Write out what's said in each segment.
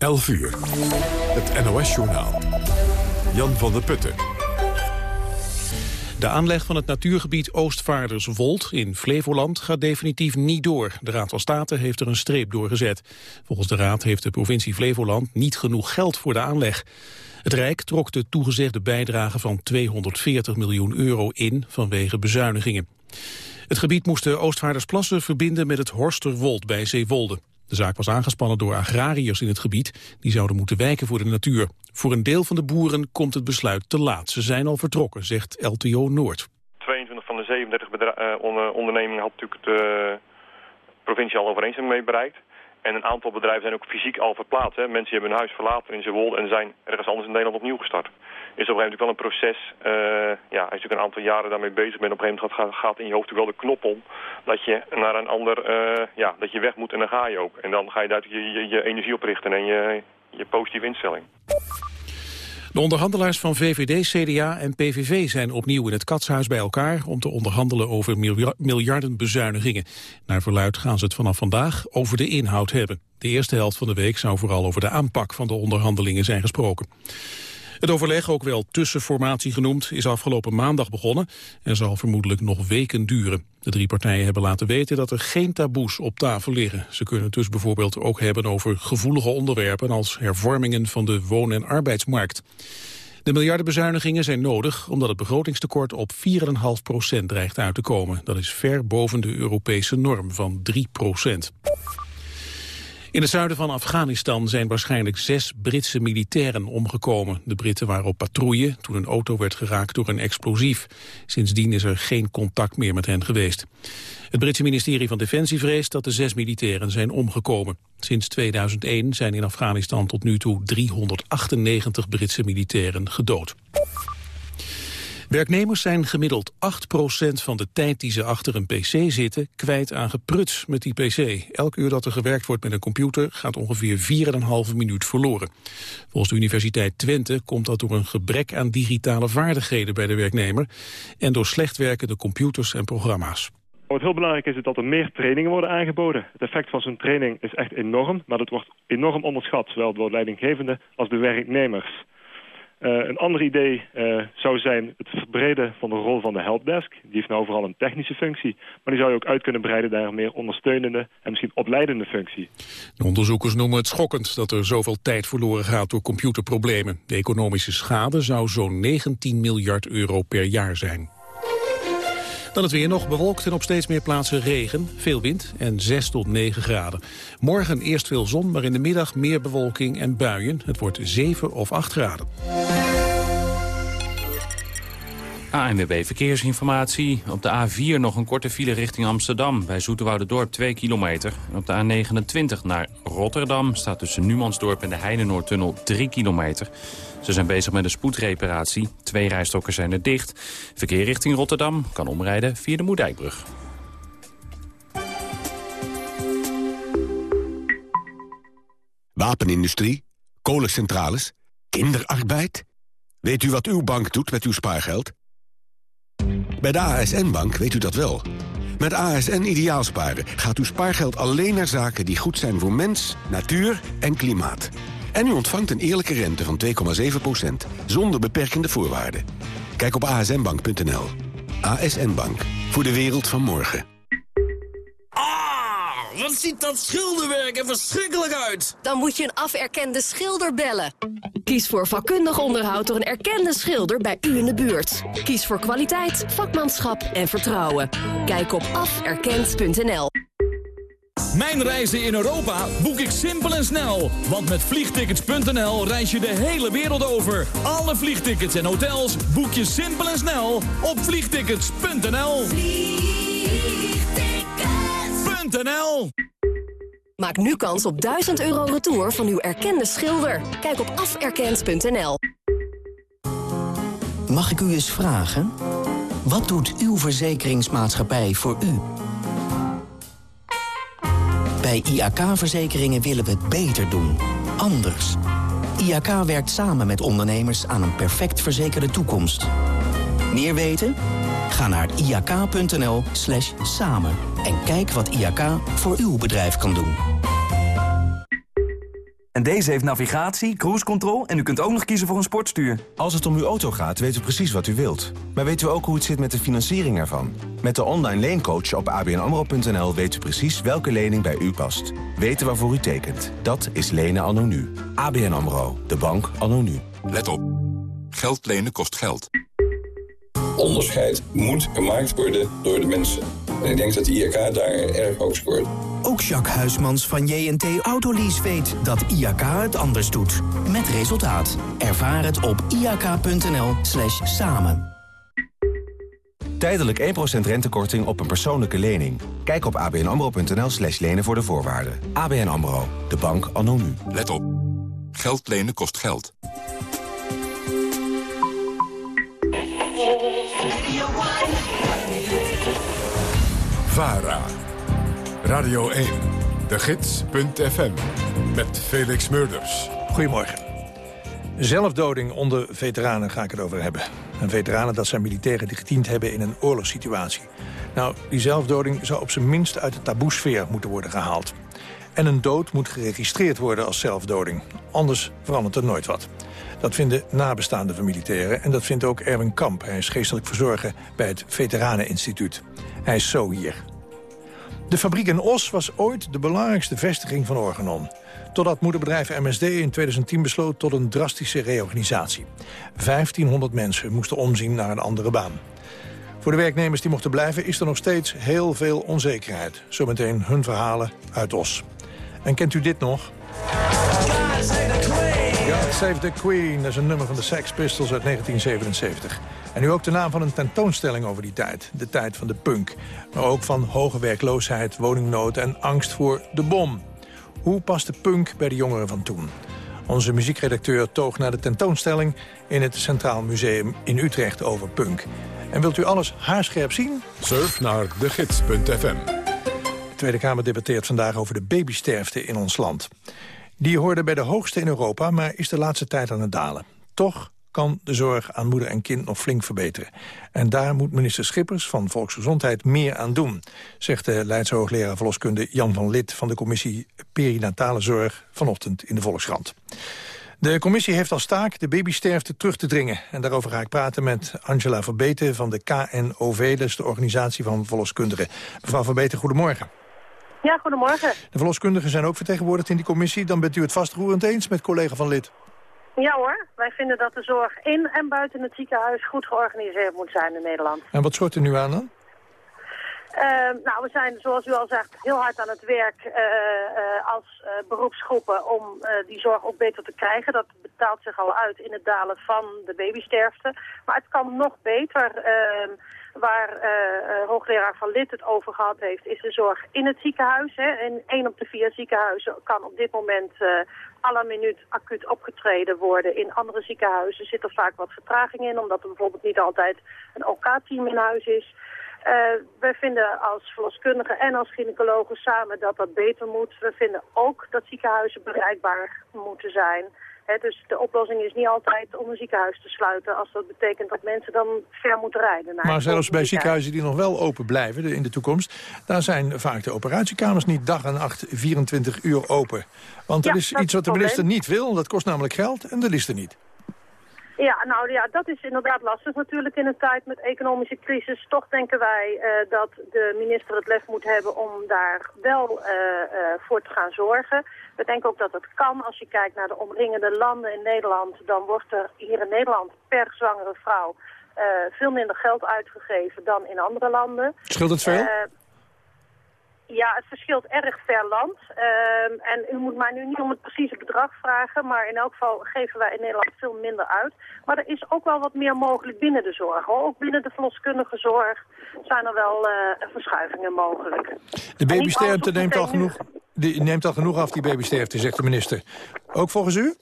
11 uur. Het NOS-journaal. Jan van der Putten. De aanleg van het natuurgebied Oostvaarderswold in Flevoland gaat definitief niet door. De Raad van State heeft er een streep door gezet. Volgens de Raad heeft de provincie Flevoland niet genoeg geld voor de aanleg. Het Rijk trok de toegezegde bijdrage van 240 miljoen euro in vanwege bezuinigingen. Het gebied moest de Oostvaardersplassen verbinden met het Horsterwold bij Zeewolde. De zaak was aangespannen door agrariërs in het gebied. Die zouden moeten wijken voor de natuur. Voor een deel van de boeren komt het besluit te laat. Ze zijn al vertrokken, zegt LTO Noord. 22 van de 37 uh, ondernemingen had natuurlijk de provincie al overeenstemming mee bereikt. En een aantal bedrijven zijn ook fysiek al verplaatst. Mensen hebben hun huis verlaten in Zeewolde en zijn ergens anders in Nederland opnieuw gestart. Is op een gegeven moment wel een proces. Uh, ja, als je natuurlijk een aantal jaren daarmee bezig bent, op een gegeven moment gaat, gaat in je hoofd wel de knop om. Dat je naar een ander, uh, ja, dat je weg moet en dan ga je ook. En dan ga je daar je, je, je energie op richten en je, je positieve instelling. De onderhandelaars van VVD, CDA en PVV zijn opnieuw in het katshuis bij elkaar om te onderhandelen over miljarden bezuinigingen. Naar verluid gaan ze het vanaf vandaag over de inhoud hebben. De eerste helft van de week zou vooral over de aanpak van de onderhandelingen zijn gesproken. Het overleg, ook wel tussenformatie genoemd, is afgelopen maandag begonnen en zal vermoedelijk nog weken duren. De drie partijen hebben laten weten dat er geen taboes op tafel liggen. Ze kunnen het dus bijvoorbeeld ook hebben over gevoelige onderwerpen als hervormingen van de woon- en arbeidsmarkt. De miljardenbezuinigingen zijn nodig omdat het begrotingstekort op 4,5 procent dreigt uit te komen. Dat is ver boven de Europese norm van 3 procent. In het zuiden van Afghanistan zijn waarschijnlijk zes Britse militairen omgekomen. De Britten waren op patrouille toen een auto werd geraakt door een explosief. Sindsdien is er geen contact meer met hen geweest. Het Britse ministerie van Defensie vreest dat de zes militairen zijn omgekomen. Sinds 2001 zijn in Afghanistan tot nu toe 398 Britse militairen gedood. Werknemers zijn gemiddeld 8% van de tijd die ze achter een pc zitten kwijt aan gepruts met die pc. Elk uur dat er gewerkt wordt met een computer gaat ongeveer 4,5 minuut verloren. Volgens de Universiteit Twente komt dat door een gebrek aan digitale vaardigheden bij de werknemer en door slecht werkende computers en programma's. Wat heel belangrijk is, is dat er meer trainingen worden aangeboden. Het effect van zo'n training is echt enorm, maar dat wordt enorm onderschat, zowel door leidinggevenden als de werknemers. Uh, een ander idee uh, zou zijn het verbreden van de rol van de helpdesk. Die heeft nou vooral een technische functie. Maar die zou je ook uit kunnen breiden naar een meer ondersteunende en misschien opleidende functie. De onderzoekers noemen het schokkend dat er zoveel tijd verloren gaat door computerproblemen. De economische schade zou zo'n 19 miljard euro per jaar zijn. Dan het weer nog bewolkt en op steeds meer plaatsen regen, veel wind en 6 tot 9 graden. Morgen eerst veel zon, maar in de middag meer bewolking en buien. Het wordt 7 of 8 graden. ANWB Verkeersinformatie. Op de A4 nog een korte file richting Amsterdam. Bij Dorp 2 kilometer. En op de A29 naar Rotterdam staat tussen Numansdorp en de Heinenoordtunnel 3 kilometer. Ze zijn bezig met een spoedreparatie. Twee rijstokken zijn er dicht. Verkeer richting Rotterdam kan omrijden via de Moerdijkbrug. Wapenindustrie, kolencentrales, kinderarbeid. Weet u wat uw bank doet met uw spaargeld? Bij de ASN-bank weet u dat wel. Met ASN Ideaalsparen gaat uw spaargeld alleen naar zaken die goed zijn voor mens, natuur en klimaat. En u ontvangt een eerlijke rente van 2,7%, zonder beperkende voorwaarden. Kijk op asnbank.nl. ASN Bank, voor de wereld van morgen. Ah, wat ziet dat schilderwerk er verschrikkelijk uit! Dan moet je een aferkende schilder bellen. Kies voor vakkundig onderhoud door een erkende schilder bij u in de buurt. Kies voor kwaliteit, vakmanschap en vertrouwen. Kijk op aferkend.nl. Mijn reizen in Europa boek ik simpel en snel. Want met vliegtickets.nl reis je de hele wereld over. Alle vliegtickets en hotels boek je simpel en snel op vliegtickets.nl. Vliegtickets.nl Maak nu kans op 1000 euro retour van uw erkende schilder. Kijk op aferkend.nl. Mag ik u eens vragen? Wat doet uw verzekeringsmaatschappij voor u? Bij IAK-verzekeringen willen we het beter doen. Anders. IAK werkt samen met ondernemers aan een perfect verzekerde toekomst. Meer weten? Ga naar iak.nl slash samen en kijk wat IAK voor uw bedrijf kan doen. En deze heeft navigatie, cruise control en u kunt ook nog kiezen voor een sportstuur. Als het om uw auto gaat, weten we precies wat u wilt. Maar weten we ook hoe het zit met de financiering ervan? Met de online leencoach op abnamro.nl weet u precies welke lening bij u past. Weten waarvoor u tekent. Dat is lenen anno nu. ABN AMRO. De bank anno nu. Let op. Geld lenen kost geld. Onderscheid moet gemaakt worden door de mensen. En ik denk dat de IRK daar erg hoog scoort. Ook Jacques Huismans van JNT Autolease weet dat IAK het anders doet. Met resultaat. Ervaar het op iak.nl slash samen. Tijdelijk 1% rentekorting op een persoonlijke lening. Kijk op abnamro.nl slash lenen voor de voorwaarden. ABN AMRO, de bank anno nu. Let op. Geld lenen kost geld. Radio 1. De Gids.fm. Met Felix Murders. Goedemorgen. Zelfdoding onder veteranen ga ik het over hebben. En veteranen, dat zijn militairen die gediend hebben in een oorlogssituatie. Nou, die zelfdoding zou op zijn minst uit de taboesfeer moeten worden gehaald. En een dood moet geregistreerd worden als zelfdoding. Anders verandert er nooit wat. Dat vinden nabestaanden van militairen en dat vindt ook Erwin Kamp. Hij is geestelijk verzorger bij het Veteraneninstituut. Hij is zo hier. De fabriek in Os was ooit de belangrijkste vestiging van Organon. Totdat moederbedrijf MSD in 2010 besloot tot een drastische reorganisatie. 1500 mensen moesten omzien naar een andere baan. Voor de werknemers die mochten blijven is er nog steeds heel veel onzekerheid. Zometeen hun verhalen uit Os. En kent u dit nog? God Save the Queen, dat is een nummer van de Sex Pistols uit 1977. En nu ook de naam van een tentoonstelling over die tijd. De tijd van de punk. Maar ook van hoge werkloosheid, woningnood en angst voor de bom. Hoe past de punk bij de jongeren van toen? Onze muziekredacteur toog naar de tentoonstelling... in het Centraal Museum in Utrecht over punk. En wilt u alles haarscherp zien? Surf naar degids.fm. De Tweede Kamer debatteert vandaag over de babysterfte in ons land. Die hoorde bij de hoogste in Europa, maar is de laatste tijd aan het dalen. Toch kan de zorg aan moeder en kind nog flink verbeteren. En daar moet minister Schippers van Volksgezondheid meer aan doen... zegt de Leidse verloskunde Jan van Lid... van de commissie Perinatale Zorg vanochtend in de Volkskrant. De commissie heeft als taak de babysterfte terug te dringen. En daarover ga ik praten met Angela Verbeten van de KNOV... is de organisatie van verloskundigen. Mevrouw Verbeten, goedemorgen. Ja, goedemorgen. De verloskundigen zijn ook vertegenwoordigd in die commissie. Dan bent u het vastroerend eens met collega Van Lid. Ja hoor, wij vinden dat de zorg in en buiten het ziekenhuis goed georganiseerd moet zijn in Nederland. En wat schort er nu aan dan? Uh, nou, we zijn, zoals u al zegt, heel hard aan het werk uh, uh, als beroepsgroepen om die zorg ook beter te krijgen. Dat betaalt zich al uit in het dalen van de babysterfte. Maar het kan nog beter. Waar hoogleraar Van Lid het over gehad heeft, is de zorg in het ziekenhuis. Hè. In één op de vier ziekenhuizen kan op dit moment à la minuut acuut opgetreden worden. In andere ziekenhuizen zit er vaak wat vertraging in, omdat er bijvoorbeeld niet altijd een OK-team in huis is. Uh, we vinden als verloskundigen en als gynaecologen samen dat dat beter moet. We vinden ook dat ziekenhuizen bereikbaar moeten zijn. He, dus de oplossing is niet altijd om een ziekenhuis te sluiten... als dat betekent dat mensen dan ver moeten rijden. Naar maar zelfs bij ziekenhuizen die nog wel open blijven in de toekomst... daar zijn vaak de operatiekamers niet dag en nacht 24 uur open. Want er is iets wat de minister niet wil, dat kost namelijk geld en dat is er niet. Ja, nou ja, dat is inderdaad lastig natuurlijk in een tijd met economische crisis. Toch denken wij uh, dat de minister het lef moet hebben om daar wel uh, uh, voor te gaan zorgen. We denken ook dat het kan. Als je kijkt naar de omringende landen in Nederland, dan wordt er hier in Nederland per zwangere vrouw veel minder geld uitgegeven dan in andere landen. Scheelt het veel? Ja, het verschilt erg per land. Uh, en u moet mij nu niet om het precieze bedrag vragen, maar in elk geval geven wij in Nederland veel minder uit. Maar er is ook wel wat meer mogelijk binnen de zorg. Hoor. Ook binnen de verloskundige zorg zijn er wel uh, verschuivingen mogelijk. De babysterfte neemt al, genoeg, die neemt al genoeg af, die babysterfte, zegt de minister. Ook volgens u?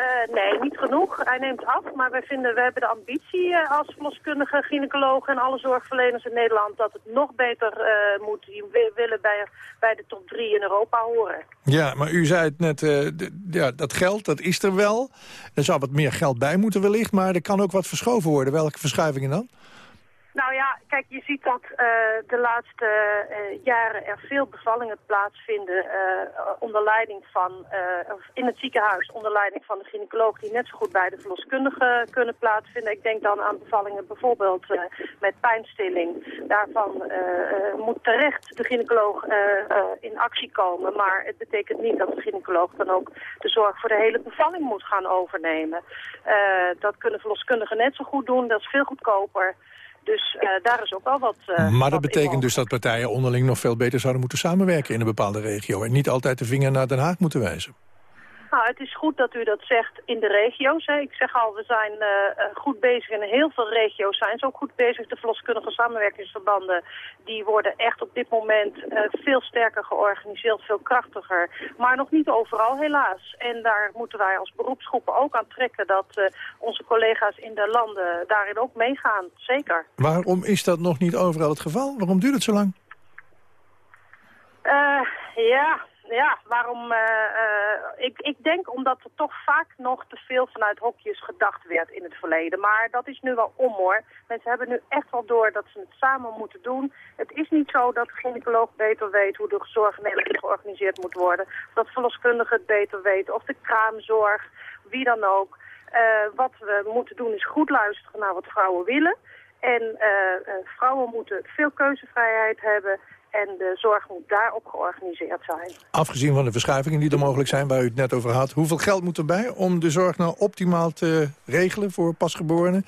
Uh, nee, niet genoeg. Hij neemt af, maar wij vinden, we hebben de ambitie uh, als verloskundige, gynaecologen en alle zorgverleners in Nederland dat het nog beter uh, moet. Die willen bij, bij de top drie in Europa horen. Ja, maar u zei het net, ja, dat geld, dat is er wel. Er zou wat meer geld bij moeten wellicht, maar er kan ook wat verschoven worden. Welke verschuivingen dan? Nou ja, kijk, je ziet dat uh, de laatste uh, jaren er veel bevallingen plaatsvinden uh, onder leiding van, in het ziekenhuis onder leiding van de gynaecoloog die net zo goed bij de verloskundige kunnen plaatsvinden. Ik denk dan aan bevallingen bijvoorbeeld met pijnstilling. Daarvan moet terecht de gynaecoloog in actie komen, maar het betekent niet dat de gynaecoloog dan ook de zorg voor de hele bevalling moet gaan overnemen. dat kunnen verloskundigen net zo goed doen, dat is veel goedkoper. Dus uh, daar is ook wel wat... Uh, maar dat betekent dus dat partijen onderling nog veel beter zouden moeten samenwerken in een bepaalde regio. En niet altijd de vinger naar Den Haag moeten wijzen. Nou, het is goed dat u dat zegt in de regio's. Hè. Ik zeg al, we zijn uh, goed bezig in heel veel regio's zijn ze ook goed bezig. De verloskundige samenwerkingsverbanden die worden echt op dit moment uh, veel sterker georganiseerd, veel krachtiger. Maar nog niet overal helaas. En daar moeten wij als beroepsgroepen ook aan trekken dat onze collega's in de landen daarin ook meegaan. Zeker. Waarom is dat nog niet overal het geval? Waarom duurt het zo lang? ja, ja, waarom... Uh, uh, ik, ik denk omdat er toch vaak nog te veel vanuit hokjes gedacht werd in het verleden. Maar dat is nu wel om hoor. Mensen hebben nu echt wel door dat ze het samen moeten doen. Het is niet zo dat de gynaecoloog beter weet hoe de zorg in Nederland georganiseerd moet worden. Dat verloskundigen het beter weten. Of de kraamzorg, wie dan ook. Uh, wat we moeten doen is goed luisteren naar wat vrouwen willen. En vrouwen moeten veel keuzevrijheid hebben en de zorg moet daarop georganiseerd zijn. Afgezien van de verschuivingen die er mogelijk zijn, waar u het net over had... hoeveel geld moet erbij om de zorg nou optimaal te regelen voor pasgeborenen?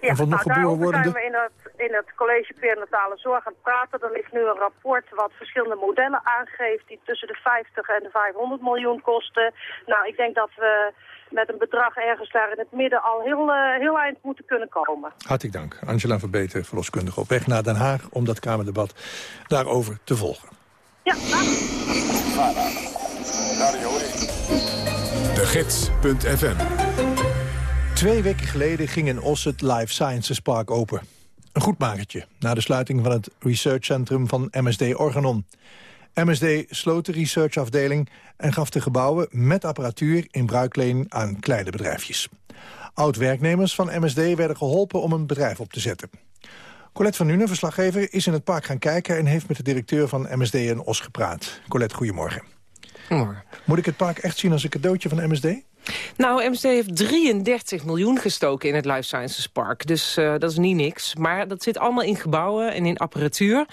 Ja, en van nog nou, geboren wordende? zijn we in het, in het college perinatale zorg aan het praten. Er ligt nu een rapport wat verschillende modellen aangeeft... die tussen de 50 en de 500 miljoen kosten. Nou, ik denk dat we met een bedrag ergens daar in het midden al heel, uh, heel eind moeten kunnen komen. Hartelijk dank. Angela Verbeter, verloskundige op weg naar Den Haag... om dat Kamerdebat daarover te volgen. Ja, De Gids.fm Twee weken geleden ging in Os het Life Sciences Park open. Een goed makertje, na de sluiting van het researchcentrum van MSD Organon. MSD sloot de researchafdeling en gaf de gebouwen met apparatuur in bruikleen aan kleine bedrijfjes. Oud-werknemers van MSD werden geholpen om een bedrijf op te zetten. Colette van Nuenen, verslaggever, is in het park gaan kijken... en heeft met de directeur van MSD in Os gepraat. Colette, goedemorgen. Goedemorgen. Moet ik het park echt zien als een cadeautje van MSD? Nou, MSD heeft 33 miljoen gestoken in het Life Sciences Park. Dus uh, dat is niet niks. Maar dat zit allemaal in gebouwen en in apparatuur.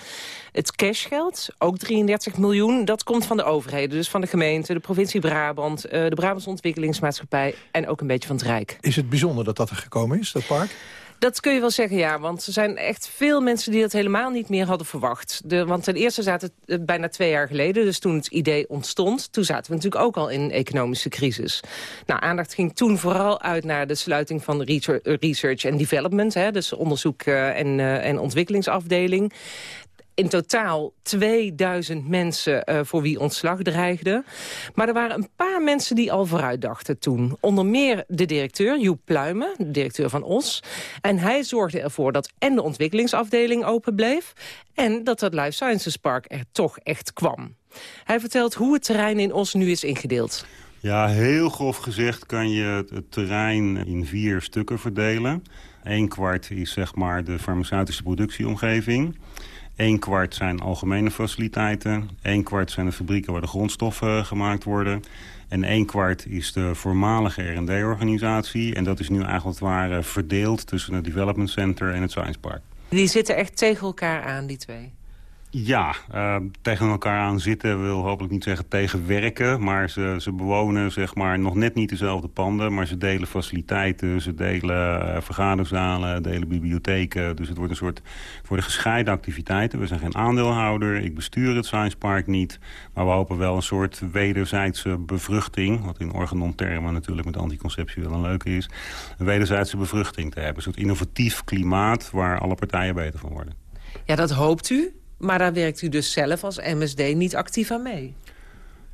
Het cashgeld, ook 33 miljoen, dat komt van de overheden. Dus van de gemeente, de provincie Brabant, uh, de Brabants Ontwikkelingsmaatschappij... en ook een beetje van het Rijk. Is het bijzonder dat dat er gekomen is, dat park? Dat kun je wel zeggen, ja. Want er zijn echt veel mensen die dat helemaal niet meer hadden verwacht. De, want ten eerste zaten het uh, bijna twee jaar geleden, dus toen het idee ontstond... toen zaten we natuurlijk ook al in een economische crisis. Nou, aandacht ging toen vooral uit naar de sluiting van de research and development... Hè, dus onderzoek uh, en, en ontwikkelingsafdeling in totaal 2000 mensen uh, voor wie ontslag dreigde. Maar er waren een paar mensen die al vooruit dachten toen. Onder meer de directeur, Joep Pluimen, de directeur van OS. En hij zorgde ervoor dat en de ontwikkelingsafdeling open bleef... en dat het Life Sciences Park er toch echt kwam. Hij vertelt hoe het terrein in Os nu is ingedeeld. Ja, heel grof gezegd kan je het terrein in vier stukken verdelen. Eén kwart is zeg maar de farmaceutische productieomgeving... Een kwart zijn algemene faciliteiten. Een kwart zijn de fabrieken waar de grondstoffen gemaakt worden. En één kwart is de voormalige R&D-organisatie. En dat is nu eigenlijk het ware verdeeld tussen het Development Center en het Science Park. Die zitten echt tegen elkaar aan, die twee? Ja, uh, tegen elkaar aan zitten wil hopelijk niet zeggen tegenwerken. Maar ze, ze bewonen zeg maar, nog net niet dezelfde panden. Maar ze delen faciliteiten, ze delen uh, vergaderzalen, delen bibliotheken. Dus het wordt een soort voor de gescheiden activiteiten. We zijn geen aandeelhouder, ik bestuur het Science Park niet. Maar we hopen wel een soort wederzijdse bevruchting. Wat in organon-termen natuurlijk met anticonceptie wel een leuke is. Een wederzijdse bevruchting te hebben. Een soort innovatief klimaat waar alle partijen beter van worden. Ja, dat hoopt u. Maar daar werkt u dus zelf als MSD niet actief aan mee?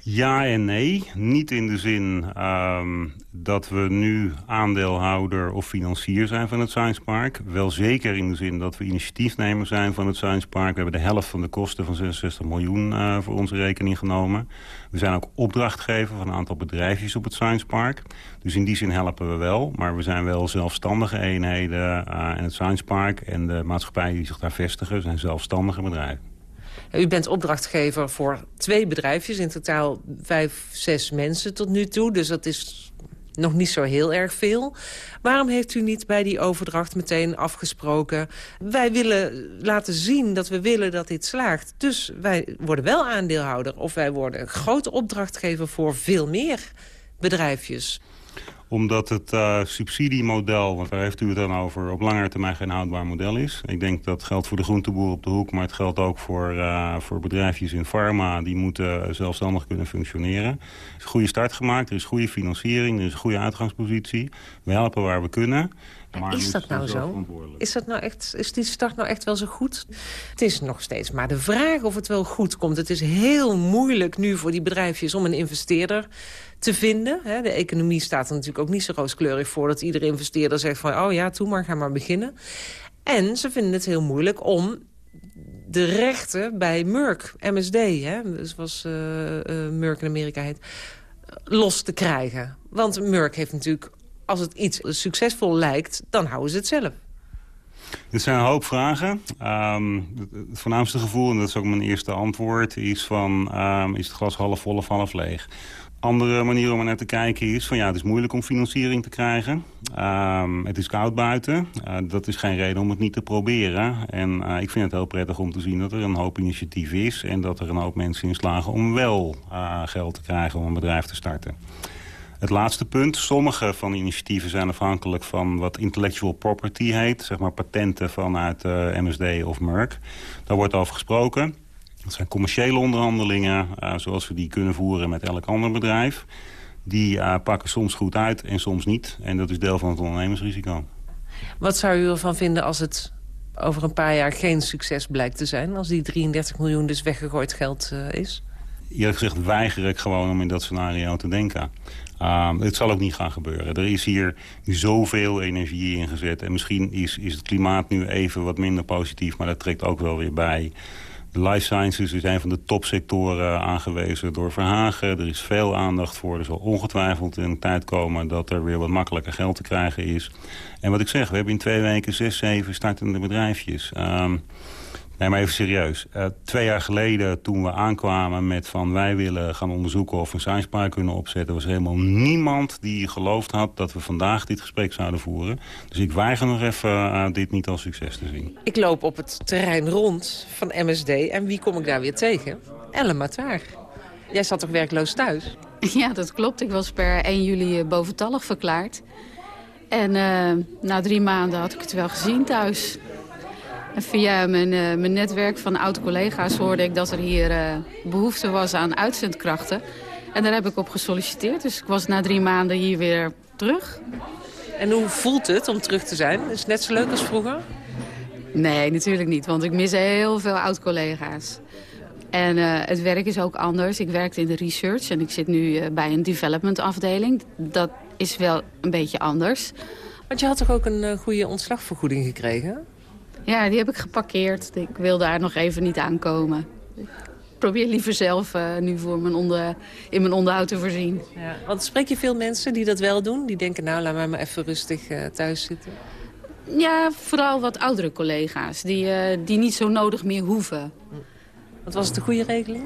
Ja en nee. Niet in de zin um, dat we nu aandeelhouder of financier zijn van het Science Park. Wel zeker in de zin dat we initiatiefnemer zijn van het Science Park. We hebben de helft van de kosten van 66 miljoen uh, voor onze rekening genomen. We zijn ook opdrachtgever van een aantal bedrijfjes op het Science Park. Dus in die zin helpen we wel. Maar we zijn wel zelfstandige eenheden uh, in het Science Park. En de maatschappijen die zich daar vestigen zijn zelfstandige bedrijven. U bent opdrachtgever voor twee bedrijfjes. In totaal vijf, zes mensen tot nu toe. Dus dat is nog niet zo heel erg veel. Waarom heeft u niet bij die overdracht meteen afgesproken... wij willen laten zien dat we willen dat dit slaagt. Dus wij worden wel aandeelhouder. Of wij worden grote opdrachtgever voor veel meer bedrijfjes omdat het uh, subsidiemodel, want daar heeft u het dan over... op lange termijn geen houdbaar model is. Ik denk dat geldt voor de groenteboer op de hoek... maar het geldt ook voor, uh, voor bedrijfjes in pharma. Die moeten zelfstandig kunnen functioneren. Er is een goede start gemaakt, er is goede financiering... er is een goede uitgangspositie. We helpen waar we kunnen... Is dat nou zo? Is, dat nou echt, is die start nou echt wel zo goed? Het is nog steeds maar de vraag of het wel goed komt. Het is heel moeilijk nu voor die bedrijfjes om een investeerder te vinden. De economie staat er natuurlijk ook niet zo rooskleurig voor... dat iedere investeerder zegt van, oh ja, toe maar, ga maar beginnen. En ze vinden het heel moeilijk om de rechten bij Merck, MSD... Hè, zoals uh, uh, Merck in Amerika heet, los te krijgen. Want Merck heeft natuurlijk, als het iets succesvol lijkt... dan houden ze het zelf. Dit zijn een hoop vragen. Um, het voornaamste gevoel, en dat is ook mijn eerste antwoord... is van, um, is het glas half vol of half leeg? andere manier om er naar te kijken is van ja, het is moeilijk om financiering te krijgen. Um, het is koud buiten. Uh, dat is geen reden om het niet te proberen. En uh, ik vind het heel prettig om te zien dat er een hoop initiatief is... en dat er een hoop mensen in slagen om wel uh, geld te krijgen om een bedrijf te starten. Het laatste punt. Sommige van de initiatieven zijn afhankelijk van wat intellectual property heet. Zeg maar patenten vanuit MSD of Merck. Daar wordt over gesproken. Dat zijn commerciële onderhandelingen, uh, zoals we die kunnen voeren met elk ander bedrijf. Die uh, pakken soms goed uit en soms niet. En dat is deel van het ondernemersrisico. Wat zou u ervan vinden als het over een paar jaar geen succes blijkt te zijn? Als die 33 miljoen dus weggegooid geld is? Eerlijk gezegd weiger ik gewoon om in dat scenario te denken. Uh, het zal ook niet gaan gebeuren. Er is hier zoveel energie ingezet. En misschien is, is het klimaat nu even wat minder positief... maar dat trekt ook wel weer bij. De life sciences is een van de topsectoren aangewezen door Verhagen. Er is veel aandacht voor. Er zal ongetwijfeld in de tijd komen dat er weer wat makkelijker geld te krijgen is. En wat ik zeg, we hebben in twee weken zes, zeven startende bedrijfjes. Um, Nee, maar even serieus. Uh, twee jaar geleden toen we aankwamen met van wij willen gaan onderzoeken of we een science park kunnen opzetten... was er helemaal niemand die geloofd had dat we vandaag dit gesprek zouden voeren. Dus ik weiger nog even uh, dit niet als succes te zien. Ik loop op het terrein rond van MSD en wie kom ik daar weer tegen? Ellen Mataar. Jij zat toch werkloos thuis? Ja, dat klopt. Ik was per 1 juli boventallig verklaard. En uh, na drie maanden had ik het wel gezien thuis. En via mijn, uh, mijn netwerk van oud-collega's hoorde ik dat er hier uh, behoefte was aan uitzendkrachten. En daar heb ik op gesolliciteerd. Dus ik was na drie maanden hier weer terug. En hoe voelt het om terug te zijn? Is het net zo leuk als vroeger? Nee, natuurlijk niet. Want ik mis heel veel oud-collega's. En uh, het werk is ook anders. Ik werkte in de research en ik zit nu uh, bij een development afdeling. Dat is wel een beetje anders. Want je had toch ook een uh, goede ontslagvergoeding gekregen? Ja, die heb ik geparkeerd. Ik wil daar nog even niet aankomen. Ik probeer liever zelf uh, nu voor mijn onder, in mijn onderhoud te voorzien. Ja, want spreek je veel mensen die dat wel doen? Die denken, nou, laat mij maar even rustig uh, thuis zitten. Ja, vooral wat oudere collega's. Die, uh, die niet zo nodig meer hoeven. Wat was het een goede regeling?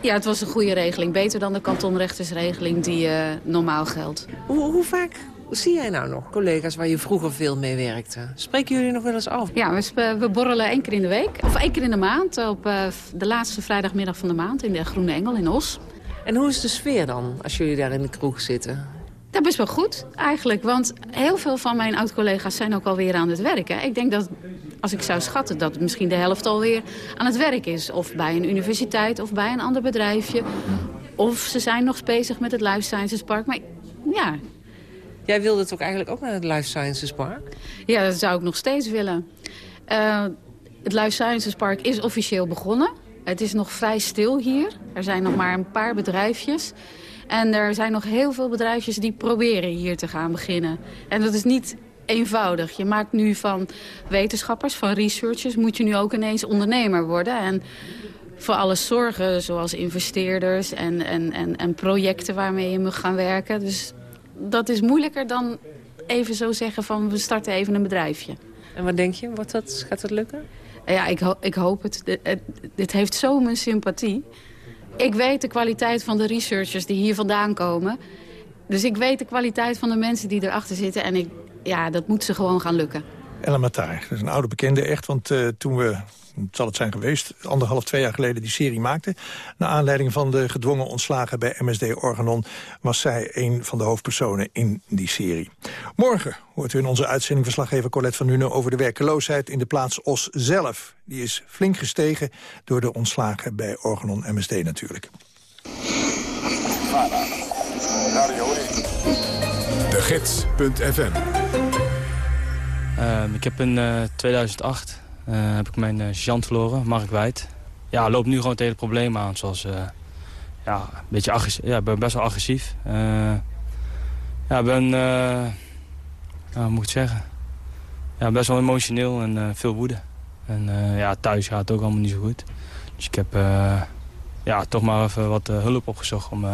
Ja, het was een goede regeling. Beter dan de kantonrechtersregeling die normaal geldt. Hoe, hoe vaak zie jij nou nog collega's waar je vroeger veel mee werkte? Spreken jullie nog wel eens af? Ja, we, we borrelen één keer in de week. Of één keer in de maand. Op uh, de laatste vrijdagmiddag van de maand in de Groene Engel in Os. En hoe is de sfeer dan als jullie daar in de kroeg zitten? Dat is wel goed, eigenlijk. Want heel veel van mijn oud-collega's zijn ook alweer aan het werken. Ik denk dat, als ik zou schatten, dat misschien de helft alweer aan het werk is. Of bij een universiteit of bij een ander bedrijfje. Of ze zijn nog bezig met het Life Sciences Park. Maar ja, Jij wilde toch eigenlijk ook naar het Life Sciences Park? Ja, dat zou ik nog steeds willen. Uh, het Life Sciences Park is officieel begonnen. Het is nog vrij stil hier. Er zijn nog maar een paar bedrijfjes. En er zijn nog heel veel bedrijfjes die proberen hier te gaan beginnen. En dat is niet eenvoudig. Je maakt nu van wetenschappers, van researchers... moet je nu ook ineens ondernemer worden. En voor alles zorgen, zoals investeerders en, en, en, en projecten waarmee je moet gaan werken. Dus dat is moeilijker dan even zo zeggen van we starten even een bedrijfje. En wat denk je? Dat, gaat dat lukken? Ja, ik, ho ik hoop het. Dit heeft zo mijn sympathie. Ik weet de kwaliteit van de researchers die hier vandaan komen. Dus ik weet de kwaliteit van de mensen die erachter zitten. En ik, ja, dat moet ze gewoon gaan lukken. Mataar, dat is een oude bekende echt. Want uh, toen we het zal het zijn geweest, anderhalf, twee jaar geleden die serie maakte. Naar aanleiding van de gedwongen ontslagen bij MSD Organon... was zij een van de hoofdpersonen in die serie. Morgen hoort u in onze uitzending verslaggever Colette van Nuenen... over de werkeloosheid in de plaats Os zelf. Die is flink gestegen door de ontslagen bij Organon MSD natuurlijk. De Gids.fm Ik heb in uh, 2008 uh, heb ik mijn uh, verloren, Mark Wijd. Ja, loopt nu gewoon het hele probleem aan. Zoals, ja, een beetje. Ja, ben best wel agressief. ja, ben, moet ik zeggen? Ja, best wel emotioneel en veel woede. En ja, thuis gaat het ook allemaal niet zo goed. Dus ik heb ja, toch maar even wat hulp opgezocht om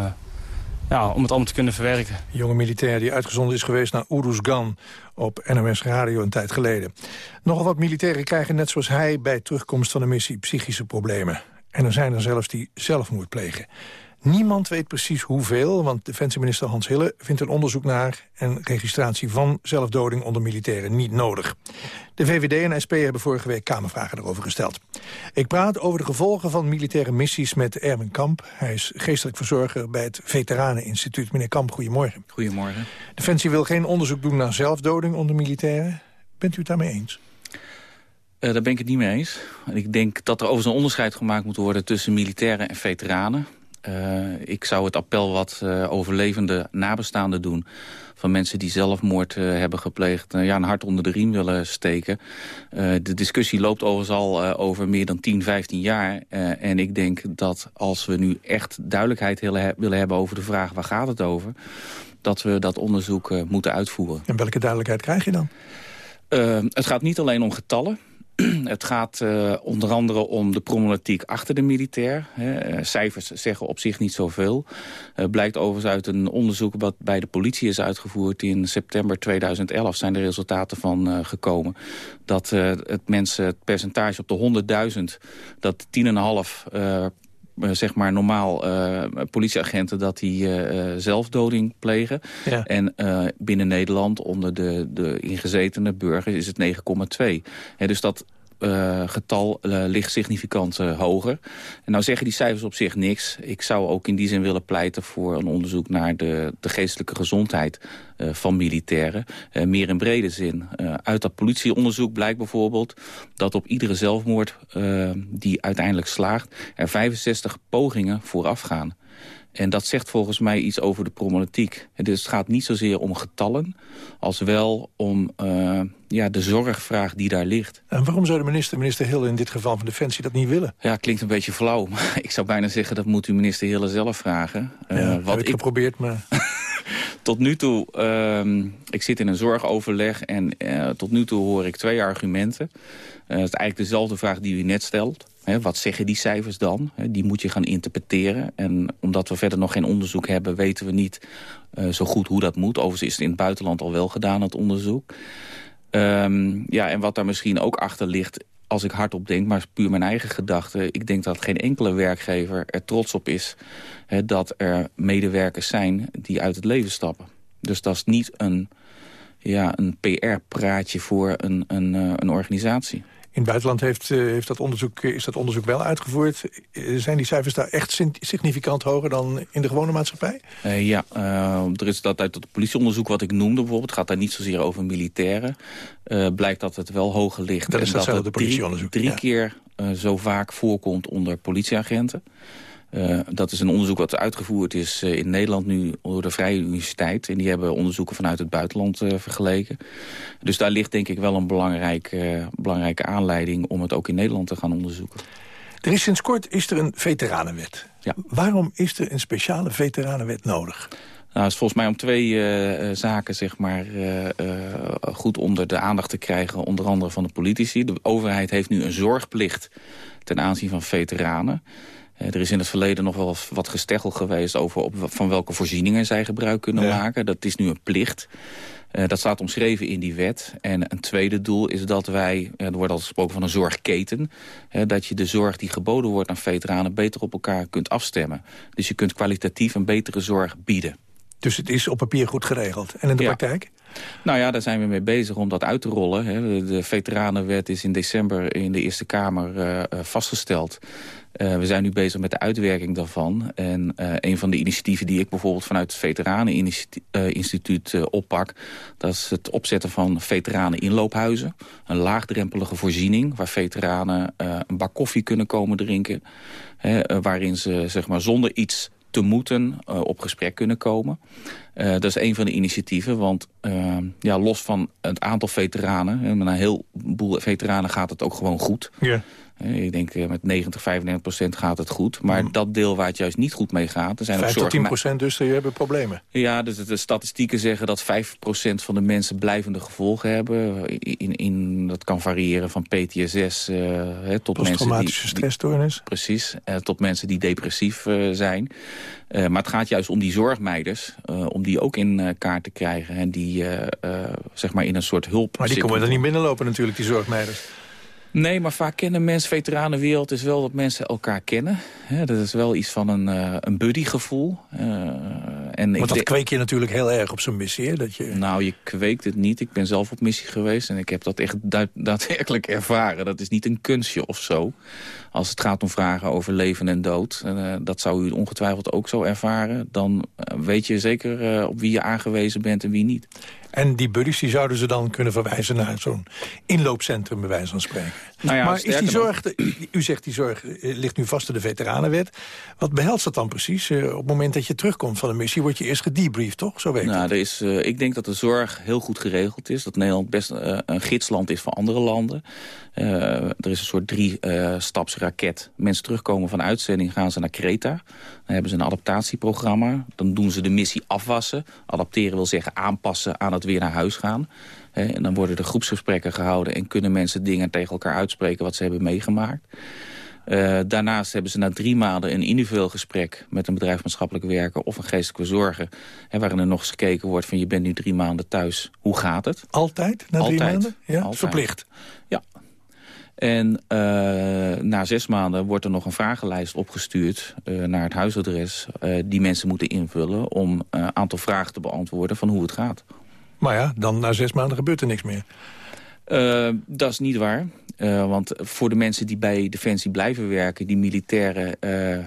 ja, om het allemaal te kunnen verwerken. Een jonge militair die uitgezonden is geweest naar Uruzgan op NOS Radio een tijd geleden. Nogal wat militairen krijgen net zoals hij bij terugkomst van de missie psychische problemen. En er zijn er zelfs die zelfmoord plegen. Niemand weet precies hoeveel, want defensieminister Hans Hille vindt een onderzoek naar en registratie van zelfdoding onder militairen niet nodig. De VVD en SP hebben vorige week Kamervragen erover gesteld. Ik praat over de gevolgen van militaire missies met Erwin Kamp. Hij is geestelijk verzorger bij het Veteraneninstituut. Meneer Kamp, goedemorgen. Goedemorgen. Defensie wil geen onderzoek doen naar zelfdoding onder militairen. Bent u het daarmee eens? Uh, daar ben ik het niet mee eens. Ik denk dat er over zo'n onderscheid gemaakt moet worden tussen militairen en veteranen. Uh, ik zou het appel wat uh, overlevende nabestaanden doen van mensen die zelfmoord uh, hebben gepleegd... ja, een hart onder de riem willen steken. de discussie loopt overigens al over meer dan 10, 15 jaar. en ik denk dat als we nu echt duidelijkheid willen hebben over de vraag... waar gaat het over, dat we dat onderzoek moeten uitvoeren. En welke duidelijkheid krijg je dan? het gaat niet alleen om getallen... Het gaat uh, onder andere om de problematiek achter de militair. Hè. Eh, cijfers zeggen op zich niet zoveel. Uh, blijkt overigens uit een onderzoek wat bij de politie is uitgevoerd... in september 2011 zijn de resultaten van gekomen. Dat het mensen, het percentage op de 100.000... dat 10,5 zeg maar normaal uh, politieagenten dat die uh, zelfdoding plegen. Ja. En uh, binnen Nederland onder de, de ingezetene burgers is het 9,2. Dus dat uh, getal uh, ligt significant uh, hoger. En nou zeggen die cijfers op zich niks. Ik zou ook in die zin willen pleiten voor een onderzoek naar de, de geestelijke gezondheid van militairen. meer in brede zin. uit dat politieonderzoek blijkt bijvoorbeeld dat op iedere zelfmoord die uiteindelijk slaagt er 65 pogingen vooraf gaan. En dat zegt volgens mij iets over de problematiek. Dus het gaat niet zozeer om getallen... als wel om uh, ja, de zorgvraag die daar ligt. En waarom zou de minister, minister Hille in dit geval van Defensie dat niet willen? Ja, klinkt een beetje flauw. Maar ik zou bijna zeggen dat moet u minister Hille zelf vragen. Ja, uh, wat heb ik geprobeerd, maar... tot nu toe, uh, ik zit in een zorgoverleg... en uh, tot nu toe hoor ik twee argumenten. het is eigenlijk dezelfde vraag die u net stelt wat zeggen die cijfers dan? die moet je gaan interpreteren. En omdat we verder nog geen onderzoek hebben... weten we niet uh, zo goed hoe dat moet. Overigens is het in het buitenland al wel gedaan, het onderzoek. Um, ja, en wat daar misschien ook achter ligt als ik hardop denk, maar puur mijn eigen gedachte... ik denk dat geen enkele werkgever er trots op is... dat er medewerkers zijn die uit het leven stappen. Dus dat is niet een, ja, een PR-praatje voor een, een, uh, een organisatie. In het buitenland heeft, uh, heeft dat onderzoek, is dat onderzoek wel uitgevoerd. Uh, zijn die cijfers daar echt significant hoger dan in de gewone maatschappij? Uh, ja, er is dat uit het politieonderzoek wat ik noemde bijvoorbeeld... gaat daar niet zozeer over militairen. blijkt dat het wel hoger ligt. Dat is dat het politieonderzoek. Drie, drie keer zo vaak voorkomt onder politieagenten. Uh, dat is een onderzoek wat uitgevoerd is uh, in Nederland nu door de Vrije Universiteit. En die hebben onderzoeken vanuit het buitenland uh, vergeleken. Dus daar ligt denk ik wel een belangrijk, belangrijke aanleiding om het ook in Nederland te gaan onderzoeken. Er is sinds kort is er een veteranenwet. Ja. Waarom is er een speciale veteranenwet nodig? Nou, is volgens mij om twee uh, zaken zeg maar, uh, goed onder de aandacht te krijgen. Onder andere van de politici. De overheid heeft nu een zorgplicht ten aanzien van veteranen. Er is in het verleden nog wel wat gesteggel geweest over op, van welke voorzieningen zij gebruik kunnen maken. Dat is nu een plicht. Uh, dat staat omschreven in die wet. En een tweede doel is dat wij, er wordt al gesproken van een zorgketen... dat je de zorg die geboden wordt aan veteranen beter op elkaar kunt afstemmen. Dus je kunt kwalitatief een betere zorg bieden. Dus het is op papier goed geregeld. En in de praktijk? Nou ja, daar zijn we mee bezig om dat uit te rollen. Hè. De veteranenwet is in december in de Eerste Kamer vastgesteld. Uh, we zijn nu bezig met de uitwerking daarvan. En uh, een van de initiatieven die ik bijvoorbeeld vanuit het Veteraneninstituut uh, oppak... dat is het opzetten van veteraneninloophuizen. Een laagdrempelige voorziening waar veteranen een bak koffie kunnen komen drinken. Hè, waarin ze zeg maar, zonder iets te moeten op gesprek kunnen komen. Dat is een van de initiatieven, want ja, los van het aantal veteranen... met een heleboel veteranen gaat het ook gewoon goed. Ja. Ik denk met 90, 95 procent gaat het goed. Maar mm. dat deel waar het juist niet goed mee gaat... Er zijn 5 tot 10 procent dus, je hebben problemen. Ja, dus de statistieken zeggen dat 5 procent van de mensen blijvende gevolgen hebben. In, in, dat kan variëren van PTSS uh, hè, tot mensen die... stressstoornis. Precies, uh, tot mensen die depressief uh, zijn. Maar het gaat juist om die zorgmeiders, om die ook in kaart te krijgen. En die zeg maar in een soort hulp... Maar die komen er niet binnenlopen natuurlijk, die zorgmeiders. Nee, maar vaak kennen mensen, veteranenwereld is wel dat mensen elkaar kennen. He, dat is wel iets van een, uh, een buddygevoel. Uh, en Want dat kweek je natuurlijk heel erg op zo'n missie, Dat je... Nou, je kweekt het niet. Ik ben zelf op missie geweest en ik heb dat echt daadwerkelijk ervaren. Dat is niet een kunstje of zo. Als het gaat om vragen over leven en dood, uh, dat zou u ongetwijfeld ook zo ervaren. Dan weet je zeker op wie je aangewezen bent en wie niet. En die buddies die zouden ze dan kunnen verwijzen naar zo'n inloopcentrum, bij wijze van spreken. Nou ja, maar is die zorg, u zegt die zorg eh, ligt nu vast in de veteranenwet. Wat behelst dat dan precies? Uh, op het moment dat je terugkomt van een missie, word je eerst gedebriefd, toch? Zo weet nou, er is, uh, ik denk dat de zorg heel goed geregeld is. Dat Nederland best uh, een gidsland is voor andere landen. er is een soort drie-stapsraket. Mensen terugkomen van uitzending, gaan ze naar Kreta. Dan hebben ze een adaptatieprogramma. Dan doen ze de missie afwassen. Adapteren wil zeggen aanpassen aan het weer naar huis gaan. En dan worden er groepsgesprekken gehouden... en kunnen mensen dingen tegen elkaar uitspreken wat ze hebben meegemaakt. Uh, daarnaast hebben ze na drie maanden een individueel gesprek... met een bedrijf maatschappelijk werken of een geestelijke zorgen... Hè, waarin er nog eens gekeken wordt van je bent nu drie maanden thuis. Hoe gaat het? Altijd? Na Altijd. drie maanden? Ja, Altijd. verplicht? Ja. En uh, na zes maanden wordt er nog een vragenlijst opgestuurd uh, naar het huisadres... die mensen moeten invullen om een aantal vragen te beantwoorden van hoe het gaat. Maar ja, dan na zes maanden gebeurt er niks meer. Uh, dat is niet waar. Uh, want voor de mensen die bij Defensie blijven werken, die militairen, uh,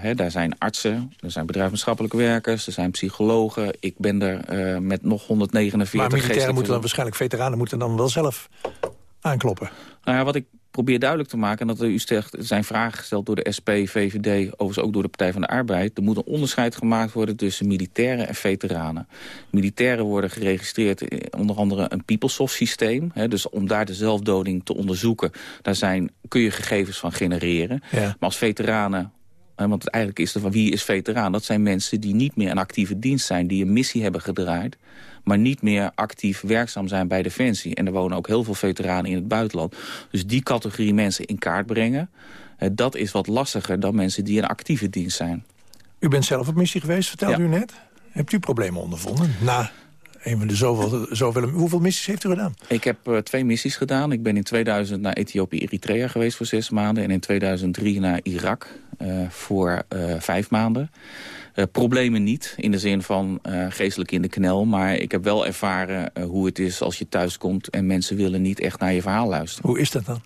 hè, daar zijn artsen, er zijn bedrijfsmaatschappelijke werkers, er zijn psychologen. Ik ben er met nog 149 Maar militairen moeten dan waarschijnlijk, veteranen moeten dan wel zelf aankloppen. Nou ja, wat ik probeer duidelijk te maken... en dat u zegt, er zijn vragen gesteld door de SP, VVD... overigens ook door de Partij van de Arbeid... er moet een onderscheid gemaakt worden tussen militairen en veteranen. Militairen worden geregistreerd in onder andere een PeopleSoft-systeem. Dus om daar de zelfdoding te onderzoeken... daar zijn, kun je gegevens van genereren. Ja. Maar als veteranen want eigenlijk is er van wie is veteraan? Dat zijn mensen die niet meer een actieve dienst zijn... die een missie hebben gedraaid maar niet meer actief werkzaam zijn bij Defensie. En er wonen ook heel veel veteranen in het buitenland. Dus die categorie mensen in kaart brengen... dat is wat lastiger dan mensen die in actieve dienst zijn. U bent zelf op missie geweest, vertelde ja. u net. Hebt u problemen ondervonden na een van de zoveel, zoveel... Hoeveel missies heeft u gedaan? Ik heb uh, twee missies gedaan. Ik ben in 2000 naar Ethiopië-Eritrea geweest voor zes maanden... en in 2003 naar Irak uh, voor uh, vijf maanden. Problemen niet, in de zin van geestelijk in de knel. Maar ik heb wel ervaren hoe het is als je thuis komt... en mensen willen niet echt naar je verhaal luisteren. Hoe is dat dan?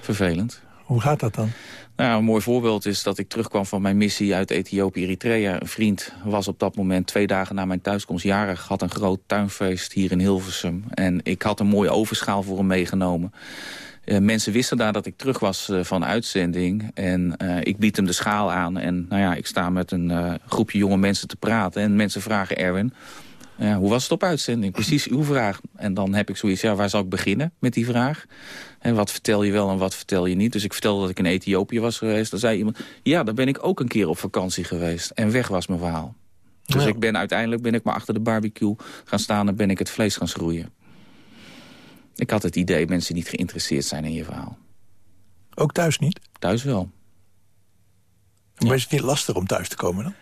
Vervelend. Hoe gaat dat dan? Nou, een mooi voorbeeld is dat ik terugkwam van mijn missie uit Ethiopië-Eritrea. Een vriend was op dat moment twee dagen na mijn thuiskomst jarig. Had een groot tuinfeest hier in Hilversum. En ik had een mooie ovenschaal voor hem meegenomen. Uh, mensen wisten daar dat ik terug was uh, van uitzending. En uh, ik bied hem de schaal aan. En nou ja, ik sta met een groepje jonge mensen te praten. En mensen vragen Erwin, hoe was het op uitzending? Precies uw vraag. En dan heb ik zoiets, ja, waar zal ik beginnen met die vraag? En wat vertel je wel en wat vertel je niet? Dus ik vertelde dat ik in Ethiopië was geweest. Dan zei iemand, ja, daar ben ik ook een keer op vakantie geweest. En weg was mijn verhaal. Dus ik ben uiteindelijk ben ik maar achter de barbecue gaan staan... en ben ik het vlees gaan schroeien. Ik had het idee mensen niet geïnteresseerd zijn in je verhaal. Ook thuis niet? Thuis wel. Maar is het niet lastig om thuis te komen dan?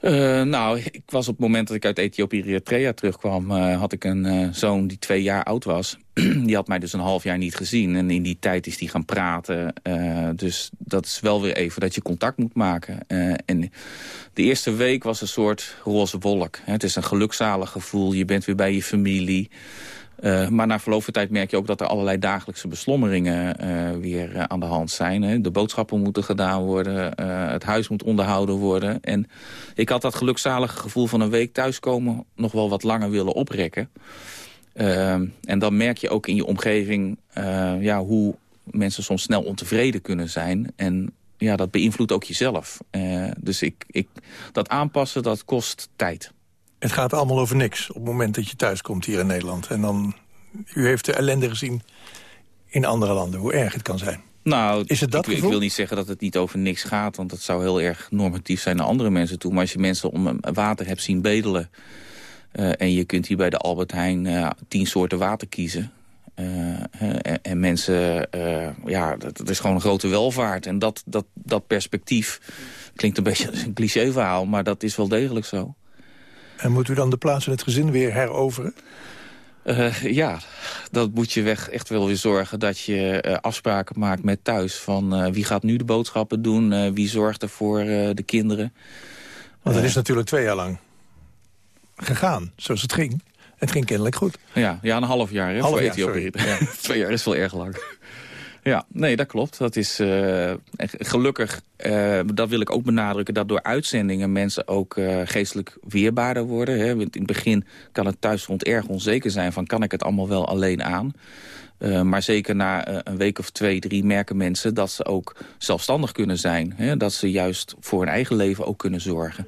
Uh, nou, ik was op het moment dat ik uit Ethiopië Eritrea terugkwam... Uh, had ik een uh, zoon die twee jaar oud was. die had mij dus een half jaar niet gezien. En in die tijd is die gaan praten. dus dat is wel weer even dat je contact moet maken. en de eerste week was een soort roze wolk. Het is een gelukzalig gevoel. Je bent weer bij je familie. Uh, maar na verloop van tijd merk je ook dat er allerlei dagelijkse beslommeringen uh, weer uh, aan de hand zijn. Hè. De boodschappen moeten gedaan worden, het huis moet onderhouden worden. En ik had dat gelukzalige gevoel van een week thuiskomen nog wel wat langer willen oprekken. en dan merk je ook in je omgeving ja, hoe mensen soms snel ontevreden kunnen zijn. En ja, dat beïnvloedt ook jezelf. dus ik, ik, dat aanpassen, dat kost tijd. Het gaat allemaal over niks op het moment dat je thuis komt hier in Nederland. En dan, u heeft de ellende gezien in andere landen, hoe erg het kan zijn. Nou, is het dat ik, ik, wil niet zeggen dat het niet over niks gaat... want dat zou heel erg normatief zijn naar andere mensen toe. Maar als je mensen om water hebt zien bedelen... Uh, en je kunt hier bij de Albert Heijn uh, tien soorten water kiezen... Uh, en, en, mensen, ja, dat, dat, is gewoon een grote welvaart. En dat, dat, dat perspectief klinkt een beetje een cliché verhaal... maar dat is wel degelijk zo. En moet u dan de plaats in het gezin weer heroveren? Uh, ja, dat moet je weg echt wel weer zorgen dat je uh, afspraken maakt met thuis. Van uh, wie gaat nu de boodschappen doen, wie zorgt er voor de kinderen. Want het is natuurlijk twee jaar lang gegaan, zoals het ging. Het ging kennelijk goed. Ja, ja een half jaar hè, half voor Ethiopië. Ja. twee jaar is wel erg lang. Ja, nee, dat klopt. Dat is uh, gelukkig, uh, dat wil ik ook benadrukken... dat door uitzendingen mensen ook uh, geestelijk weerbaarder worden. Hè. In het begin kan het thuis rond erg onzeker zijn... van kan ik het allemaal wel alleen aan? maar zeker na een week of twee, drie merken mensen... dat ze ook zelfstandig kunnen zijn. Hè. Dat ze juist voor hun eigen leven ook kunnen zorgen.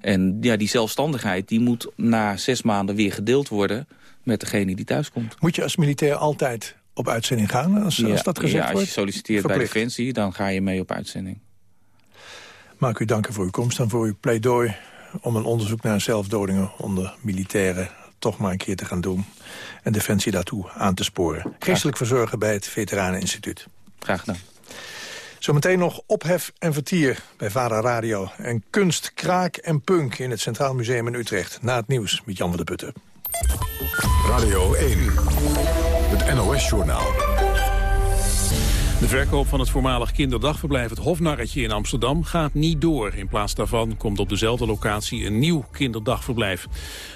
En ja, die zelfstandigheid die moet na zes maanden weer gedeeld worden... met degene die thuis komt. Moet je als militair altijd op uitzending gaan, als, als dat gezegd wordt? Ja, als je solliciteert bij Defensie, dan ga je mee op uitzending. Mag ik u danken voor uw komst en voor uw pleidooi... om een onderzoek naar zelfdodingen onder militairen toch maar een keer te gaan doen... en Defensie daartoe aan te sporen. Geestelijk verzorgen bij het Veteraneninstituut. Graag gedaan. Zometeen nog ophef en vertier bij Vara Radio. En kunst, kraak en punk in het Centraal Museum in Utrecht. Na het nieuws met Jan van der Putten. Radio 1. Het NOS-journaal. De verkoop van het voormalig kinderdagverblijf Het Hofnarretje in Amsterdam gaat niet door. In plaats daarvan komt op dezelfde locatie een nieuw kinderdagverblijf.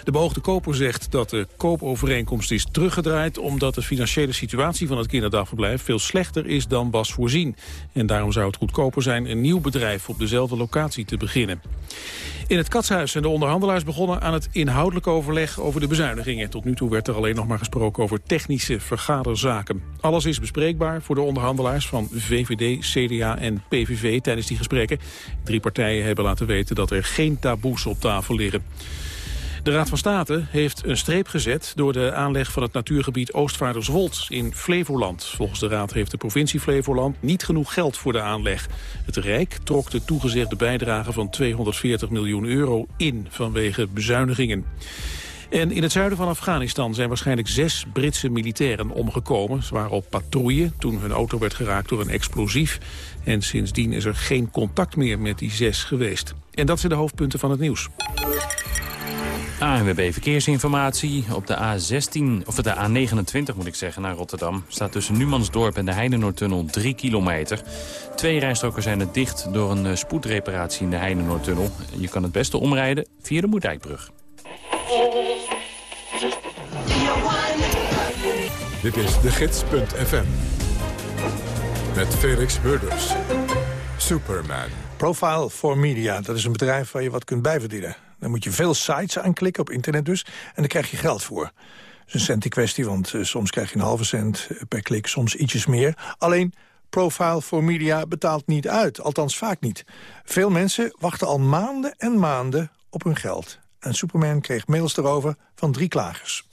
De beoogde koper zegt dat de koopovereenkomst is teruggedraaid... omdat de financiële situatie van het kinderdagverblijf veel slechter is dan was voorzien. En daarom zou het goedkoper zijn een nieuw bedrijf op dezelfde locatie te beginnen. In het Katshuis zijn de onderhandelaars begonnen aan het inhoudelijk overleg over de bezuinigingen. Tot nu toe werd er alleen nog maar gesproken over technische vergaderzaken. Alles is bespreekbaar voor de onderhandelaars van VVD, CDA en PVV tijdens die gesprekken. Drie partijen hebben laten weten dat er geen taboes op tafel liggen. De Raad van State heeft een streep gezet door de aanleg van het natuurgebied Oostvaarderswold in Flevoland. Volgens de Raad heeft de provincie Flevoland niet genoeg geld voor de aanleg. Het Rijk trok de toegezegde bijdrage van 240 miljoen euro in vanwege bezuinigingen. En in het zuiden van Afghanistan zijn waarschijnlijk zes Britse militairen omgekomen. Ze waren op patrouille toen hun auto werd geraakt door een explosief. En sindsdien is er geen contact meer met die zes geweest. En dat zijn de hoofdpunten van het nieuws. ANWB Verkeersinformatie. Op de A16, of de A29 moet ik zeggen, naar Rotterdam... staat tussen Numansdorp en de Heinenoordtunnel 3 kilometer. Twee rijstroken zijn er dicht door een eh, spoedreparatie in de Heinenoordtunnel. Je kan het beste omrijden via de Moerdijkbrug. Dit is de gids.fm. Met Felix Burders. Superman. Profile for Media, dat is een bedrijf waar je wat kunt bijverdienen. Dan moet je veel sites aanklikken, op internet dus, en dan krijg je geld voor. Dat is een cent kwestie, want uh, soms krijg je een halve cent eh, per klik, soms ietsjes meer. Alleen, Profile for Media betaalt niet uit, althans vaak niet. Veel mensen wachten al maanden en maanden op hun geld. En Superman kreeg mails erover van drie klagers.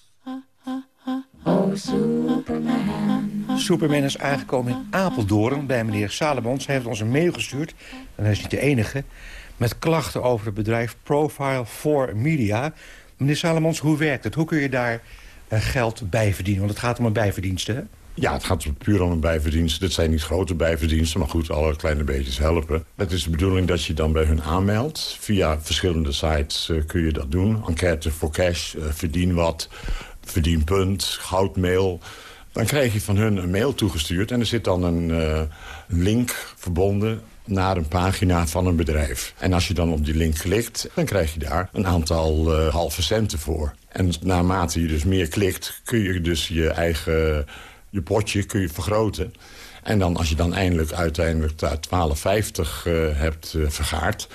Oh, Superman. Superman is aangekomen in Apeldoorn bij meneer Salomons. Hij heeft ons een mail gestuurd, en hij is niet de enige... met klachten over het bedrijf Profile for Media. Meneer Salomons, hoe werkt het? Hoe kun je daar uh, geld bij verdienen? Want het gaat om een bijverdienste, hè? Ja, het gaat puur om een bijverdienst. Dit zijn niet grote bijverdiensten, maar goed, alle kleine beetjes helpen. Het is de bedoeling dat je dan bij hun aanmeldt. Via verschillende sites uh, kun je dat doen. Enquête voor cash, uh, verdien wat, verdien punt, goudmail. Dan krijg je van hun een mail toegestuurd en er zit dan een, uh, link verbonden naar een pagina van een bedrijf. En als je dan op die link klikt, dan krijg je daar een aantal uh, halve centen voor. En naarmate je dus meer klikt, kun je dus je eigen je potje kun je vergroten. En dan, als je dan eindelijk uiteindelijk 12,50 uh, hebt vergaard...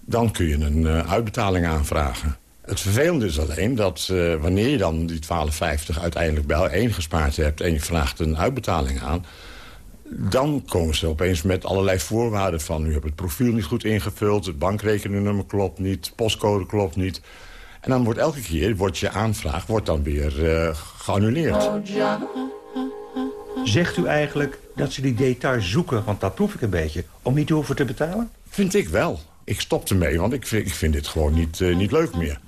dan kun je een uitbetaling aanvragen. Het vervelende is alleen dat uh, wanneer je dan die 12,50 uiteindelijk bij één gespaard hebt... en je vraagt een uitbetaling aan... dan komen ze opeens met allerlei voorwaarden van... u hebt het profiel niet goed ingevuld, het bankrekeningnummer klopt niet... postcode klopt niet... En dan wordt elke keer wordt je aanvraag wordt dan weer uh, geannuleerd. Zegt u eigenlijk dat ze die details zoeken, want dat proef ik een beetje... om niet te hoeven te betalen? Vind ik wel. Ik stop ermee, want ik vind, ik vind dit gewoon niet, uh, niet leuk meer.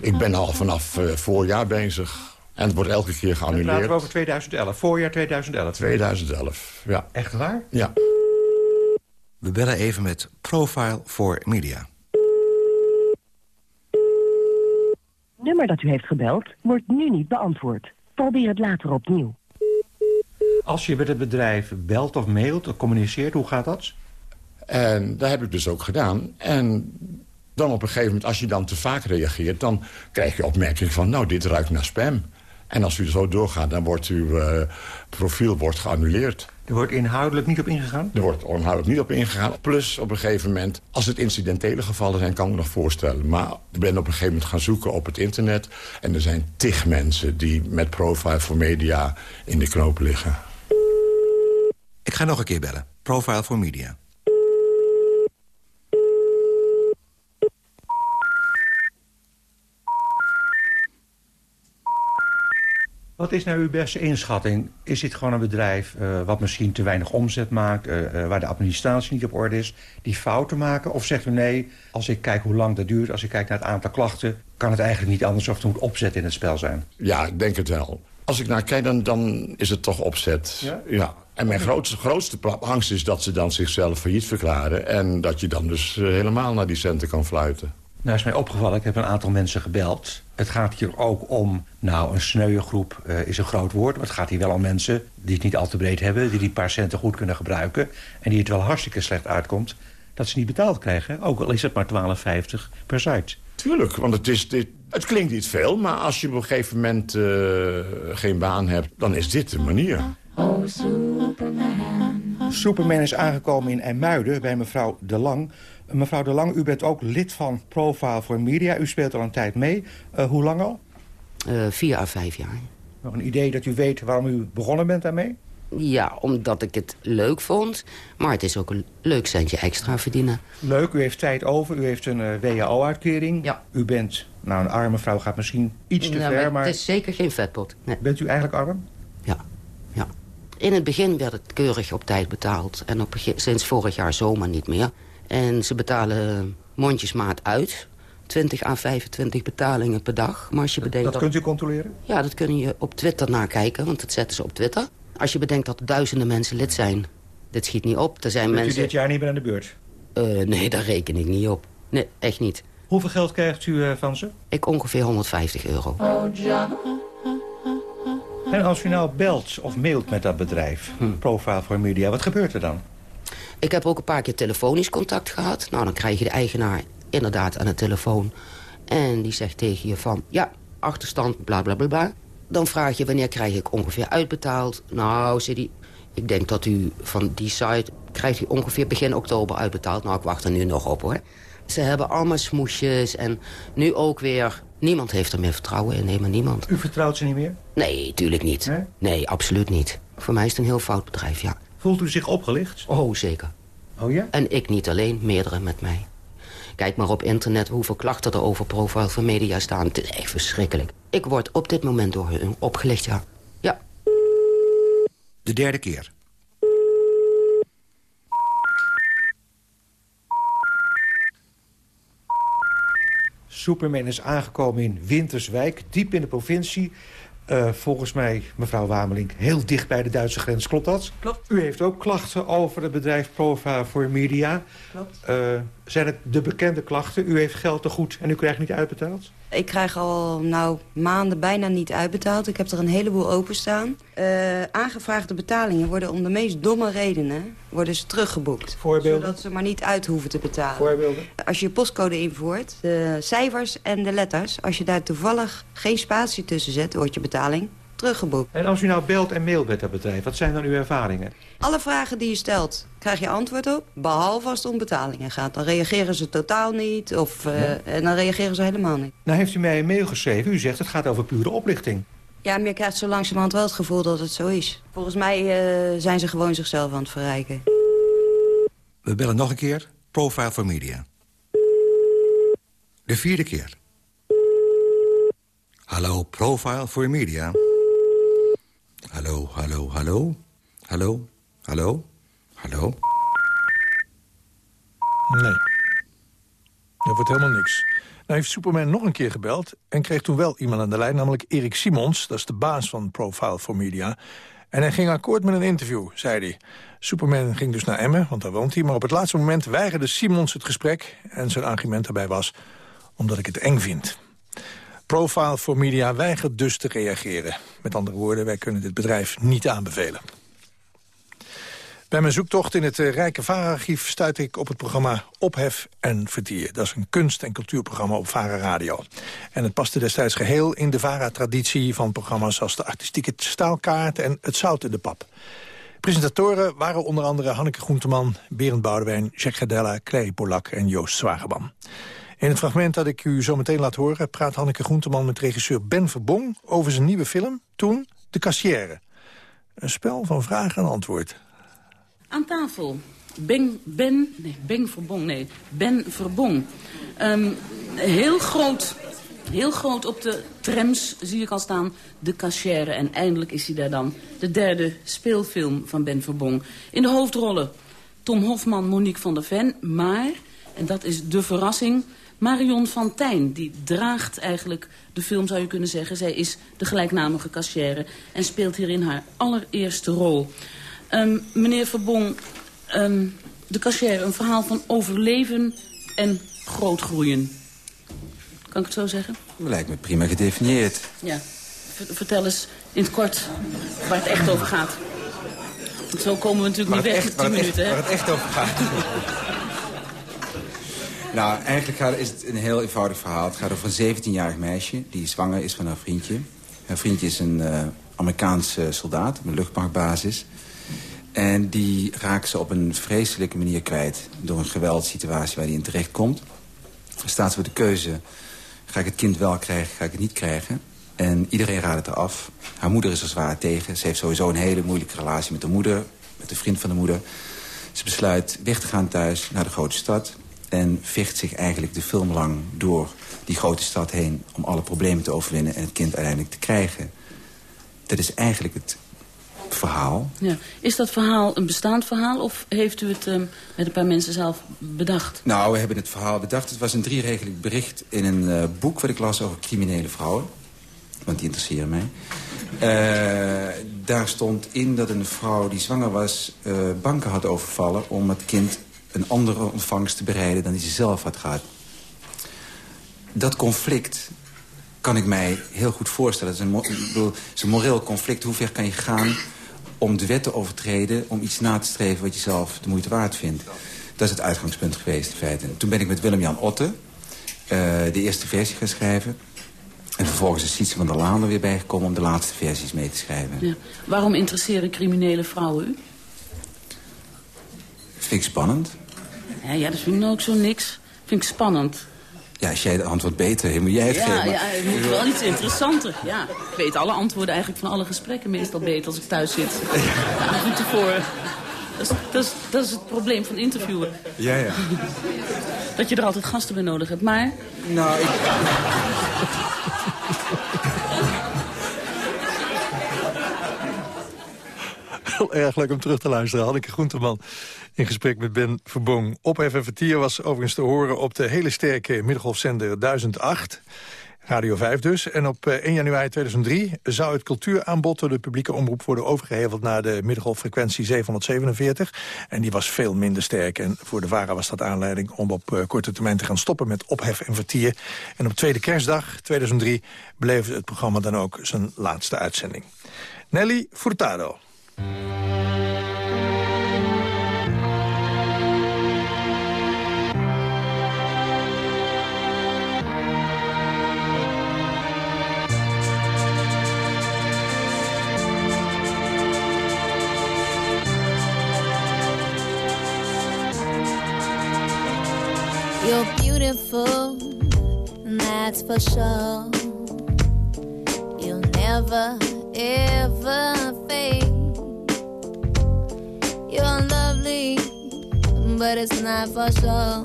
Ik ben al vanaf uh, voorjaar bezig. En het wordt elke keer geannuleerd. Praten we over 2011, voorjaar 2011. 2011, ja. Echt waar? Ja. We bellen even met Profile for Media. nummer dat u heeft gebeld wordt nu niet beantwoord. Probeer het later opnieuw. Als je met het bedrijf belt of mailt of communiceert, hoe gaat dat? En dat heb ik dus ook gedaan. En dan op een gegeven moment, als je dan te vaak reageert... dan krijg je opmerking van, nou, dit ruikt naar spam. En als u zo doorgaat, dan wordt uw uh, profiel wordt geannuleerd. Er wordt inhoudelijk niet op ingegaan? Er wordt inhoudelijk niet op ingegaan. Plus op een gegeven moment, als het incidentele gevallen zijn... kan ik me nog voorstellen. Maar ik ben op een gegeven moment gaan zoeken op het internet... en er zijn tig mensen die met Profile for Media in de knoop liggen. Ik ga nog een keer bellen. Profile for Media. Wat is nou uw beste inschatting? Is dit gewoon een bedrijf uh, wat misschien te weinig omzet maakt... Uh, uh, waar de administratie niet op orde is, die fouten maken? Of zegt u nee, als ik kijk hoe lang dat duurt... als ik kijk naar het aantal klachten... kan het eigenlijk niet anders of er moet opzet in het spel zijn? Ja, ik denk het wel. Als ik naar kijk, dan, dan is het toch opzet. Ja? ja. En mijn grootste, grootste angst is dat ze dan zichzelf failliet verklaren... en dat je dan dus helemaal naar die centen kan fluiten. Nou is mij opgevallen, ik heb een aantal mensen gebeld. Het gaat hier ook om, nou een sneuwe groep uh, is een groot woord... maar het gaat hier wel om mensen die het niet al te breed hebben... die die paar centen goed kunnen gebruiken... en die het wel hartstikke slecht uitkomt... dat ze niet betaald krijgen, ook al is het maar 12,50 per site. Tuurlijk, want het, is dit, het klinkt niet veel... maar als je op een gegeven moment uh, geen baan hebt, dan is dit de manier. Oh, Superman. Superman is aangekomen in IJmuiden bij mevrouw De Lang... Mevrouw De Lang, u bent ook lid van Profile for Media. U speelt al een tijd mee. Uh, hoe lang al? Uh, vier à vijf jaar. Nog een idee dat u weet waarom u begonnen bent daarmee? Ja, omdat ik het leuk vond. Maar het is ook een leuk centje extra verdienen. Leuk, u heeft tijd over. U heeft een uh, WHO-uitkering. Ja. U bent, nou een arme vrouw gaat misschien iets te nou, ver, maar... maar... Het is zeker geen vetpot. Nee. Bent u eigenlijk arm? Ja, ja. In het begin werd het keurig op tijd betaald. En op, sinds vorig jaar zomer niet meer. En ze betalen mondjesmaat uit. 20 à 25 betalingen per dag. Maar als je bedenkt dat, dat kunt u controleren? Ja, dat kun je op Twitter nakijken, want dat zetten ze op Twitter. Als je bedenkt dat duizenden mensen lid zijn, dit schiet niet op. Er zijn Bent mensen... u dit jaar niet meer aan de beurt? Uh, nee, daar reken ik niet op. Nee, echt niet. Hoeveel geld krijgt u uh, van ze? Ik ongeveer 150 euro. En als u nou belt of mailt met dat bedrijf, hm. Profile for Media, wat gebeurt er dan? Ik heb ook een paar keer telefonisch contact gehad. Nou, dan krijg je de eigenaar inderdaad aan de telefoon. En die zegt tegen je van, ja, achterstand, bla bla bla bla. Dan vraag je, wanneer krijg ik ongeveer uitbetaald? Nou, zei die, ik denk dat u van die site krijgt u ongeveer begin oktober uitbetaald. Nou, ik wacht er nu nog op, hoor. Ze hebben allemaal smoesjes en nu ook weer... Niemand heeft er meer vertrouwen in, helemaal niemand. U vertrouwt ze niet meer? Nee, tuurlijk niet. Nee? nee, absoluut niet. Voor mij is het een heel fout bedrijf, ja. Voelt u zich opgelicht? Oh, zeker. Oh ja? En ik niet alleen, meerdere met mij. Kijk maar op internet hoeveel klachten er over Profile for Media staan. Het is echt verschrikkelijk. Ik word op dit moment door hun opgelicht, ja. Ja. De derde keer. Superman is aangekomen in Winterswijk, diep in de provincie. Uh, volgens mij, mevrouw Wamelink, heel dicht bij de Duitse grens. Klopt dat? Klopt. U heeft ook klachten over het bedrijf Profile for Media. Klopt. Uh, zijn het de bekende klachten? U heeft geld te goed en u krijgt niet uitbetaald? Ik krijg al nou, maanden bijna niet uitbetaald. Ik heb er een heleboel openstaan. Uh, aangevraagde betalingen worden om de meest domme redenen worden ze teruggeboekt. Voorbeelden? Zodat ze maar niet uit hoeven te betalen. Voorbeelden? Als je je postcode invoert, de cijfers en de letters... als je daar toevallig geen spatie tussen zet, wordt je betaling teruggeboekt. En als u nou belt en mailt met dat bedrijf, wat zijn dan uw ervaringen? Alle vragen die je stelt, krijg je antwoord op. Behalve als het om betalingen gaat. Dan reageren ze totaal niet of uh, ja. en dan reageren ze helemaal niet. Nou heeft u mij een mail geschreven. U zegt het gaat over pure oplichting. Ja, maar je krijgt zo langzamerhand wel het gevoel dat het zo is. Volgens mij uh, zijn ze gewoon zichzelf aan het verrijken. We bellen nog een keer. Profile for Media. De vierde keer. Hallo, Profile for Media. Hallo, hallo, hallo. Hallo, hallo, hallo. Nee. Dat wordt helemaal niks. Nou heeft Superman nog een keer gebeld... en kreeg toen wel iemand aan de lijn, namelijk Erik Simons. Dat is de baas van Profile for Media. En hij ging akkoord met een interview, zei hij. Superman ging dus naar Emmen, want daar woont hij. Maar op het laatste moment weigerde Simons het gesprek. En zijn argument daarbij was, omdat ik het eng vind. Profile for Media weigert dus te reageren. Met andere woorden, wij kunnen dit bedrijf niet aanbevelen. Bij mijn zoektocht in het uh, Rijke Vara-archief stuit ik op het programma Ophef en Vertier. Dat is een kunst- en cultuurprogramma op Vara Radio. En het paste destijds geheel in de Vara-traditie van programma's als de artistieke staalkaart en het zout in de pap. Presentatoren waren onder andere Hanneke Groenteman, Berend Boudewijn, Jacques Gadella, Clary Polak en Joost Zwageman. In het fragment dat ik u zo meteen laat horen... praat Hanneke Groenteman met regisseur Ben Verbong... over zijn nieuwe film, toen De Cassière. Een spel van vraag en antwoord. Aan tafel. Ben, ben, nee, Ben Verbong, nee, Ben Verbong. Um, heel groot, heel groot op de trams zie ik al staan, De Cassière. En eindelijk is hij daar dan. De derde speelfilm van Ben Verbong. In de hoofdrollen Tom Hofman, Monique van der Ven. Maar, en dat is de verrassing... Marion van Tijn, die draagt eigenlijk de film, zou je kunnen zeggen. Zij is de gelijknamige cassière en speelt hierin haar allereerste rol. Um, meneer Verbong, um, de cassière, een verhaal van overleven en grootgroeien. Kan ik het zo zeggen? Lijkt me prima gedefinieerd. Ja, vertel eens in het kort waar het echt over gaat. Zo komen we natuurlijk niet weg in 10 minuten. Echt, waar het echt over gaat. Nou, eigenlijk is het een heel eenvoudig verhaal. Het gaat over een 17-jarig meisje die zwanger is van haar vriendje. Haar vriendje is een uh, Amerikaanse soldaat op een luchtmachtbasis. En die raakt ze op een vreselijke manier kwijt... door een geweldssituatie waar hij in terecht komt. Staat ze voor de keuze... ga ik het kind wel krijgen, ga ik het niet krijgen? En iedereen raadt het eraf. Haar moeder is er zwaar tegen. Ze heeft sowieso een hele moeilijke relatie met de moeder. Met de vriend van de moeder. Ze besluit weg te gaan thuis naar de grote stad en vecht zich eigenlijk de film lang door die grote stad heen... om alle problemen te overwinnen en het kind uiteindelijk te krijgen. Dat is eigenlijk het verhaal. Ja. Is dat verhaal een bestaand verhaal of heeft u het um, met een paar mensen zelf bedacht? Nou, we hebben het verhaal bedacht. Het was een drieregelijk bericht in een uh, boek wat ik las over criminele vrouwen. Want die interesseren mij. Uh, daar stond in dat een vrouw die zwanger was... Uh, banken had overvallen om het kind een andere ontvangst te bereiden dan die ze zelf had gehad. Dat conflict kan ik mij heel goed voorstellen. Het is een, bedoel, is een moreel conflict. Hoe ver kan je gaan om de wet te overtreden... om iets na te streven wat je zelf de moeite waard vindt? Dat is het uitgangspunt geweest in feite. En toen ben ik met Willem-Jan Otte uh, de eerste versie gaan schrijven. En vervolgens is Sietse van der Laan er weer bijgekomen... om de laatste versies mee te schrijven. Ja. Waarom interesseren criminele vrouwen u? Vind ik spannend. Ja, ja, dat vind ik ook zo niks. Vind ik spannend. Ja, als jij het antwoord beter hebt, moet jij het ja, geven. Ja, het moet wel iets interessanter. Ja. Ik weet alle antwoorden eigenlijk van alle gesprekken meestal beter als ik thuis zit. Ja. goed tevoren. Dat is, dat, is, dat is, het probleem van interviewen. Ja, ja. Dat je er altijd gasten bij nodig hebt, maar... Nou, ik... Heel erg leuk om terug te luisteren. Hanneke Groenteman in gesprek met Ben Verbong. Op en Vertier was overigens te horen op de hele sterke Middelgolfzender 1008. Radio 5 dus. En op eh, 1 januari 2003 zou het cultuuraanbod door de publieke omroep worden overgeheveld naar de middengolffrequentie 747. En die was veel minder sterk. En voor de VARA was dat aanleiding om op eh, korte termijn te gaan stoppen met ophef en vertier. En op tweede kerstdag 2003 beleefde het programma dan ook zijn laatste uitzending. Nelly Furtado. You're beautiful, that's for sure. You'll never ever but it's not for sure.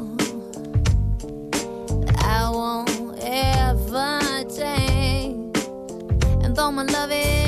I won't ever change, and though my love is.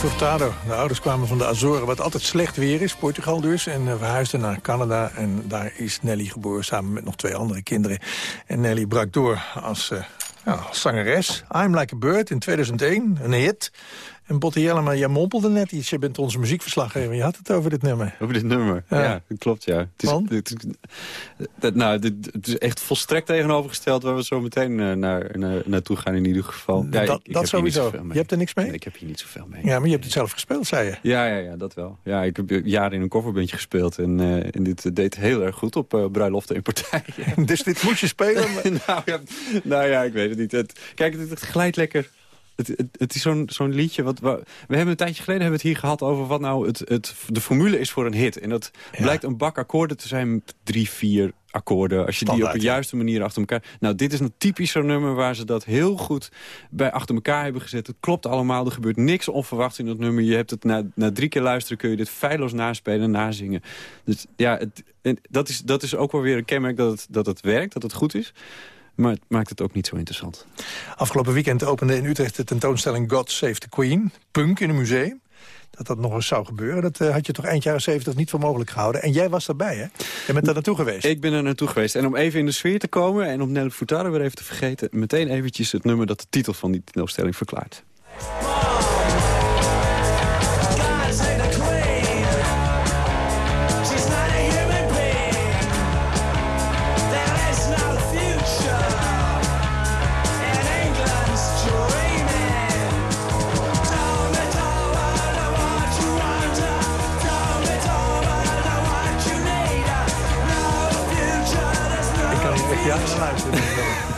Furtado. De ouders kwamen van de Azoren, wat altijd slecht weer is, Portugal dus. En eh, verhuisden naar Canada en daar is Nelly geboren samen met nog twee andere kinderen. En Nelly brak door als, uh, ja, als zangeres. I'm Like a Bird in 2001, een hit. En Botte Jellema, jij mompelde net iets. Je bent onze muziekverslaggever. Je had het over dit nummer. Over dit nummer, Ja. ja, dat klopt, ja. Het is, het nou, het is echt volstrekt tegenovergesteld... waar we zo meteen eh, naar, naar, naartoe gaan in ieder geval. Ja, dat ik- dat sowieso. Je hebt er niks mee? Nee, ik heb hier niet zoveel mee. Ja, maar je hebt het zelf gespeeld, zei je. Ja, ja, ja, dat wel. Ja, ik heb jaren in een coverbandje gespeeld. En, en dit eh, deed heel erg goed op eh, bruiloften en partijen. dus dit moest je spelen? nou, ja, nou ja, ik weet het niet. Kijk, het, het glijdt lekker. Het, het, het is zo'n zo'n liedje. Wat, we, we hebben een tijdje geleden hebben we het hier gehad over wat nou het, het, de formule is voor een hit. En dat blijkt een bak akkoorden te zijn. Drie, vier akkoorden. Als je die op de juiste manier achter elkaar... Nou, dit is een typisch zo'n nummer waar ze dat heel goed bij achter elkaar hebben gezet. Het klopt allemaal. Er gebeurt niks onverwachts in dat nummer. Je hebt het na, na drie keer luisteren kun je dit feilloos naspelen en nazingen. Dus ja, het, en dat, is, dat is ook wel weer een kenmerk dat het, dat het werkt, dat het goed is. Maar het maakt het ook niet zo interessant. Afgelopen weekend opende in Utrecht de tentoonstelling God Save the Queen. Punk in een museum. Dat dat nog eens zou gebeuren, dat eh, had je toch eind jaren 70 niet voor mogelijk gehouden. En jij was daarbij, hè? Je bent daar naartoe geweest. Ik ben er naartoe geweest. En om even in de sfeer te komen en om Nelly Furtado weer even te vergeten... meteen eventjes het nummer dat de titel van die tentoonstelling verklaart.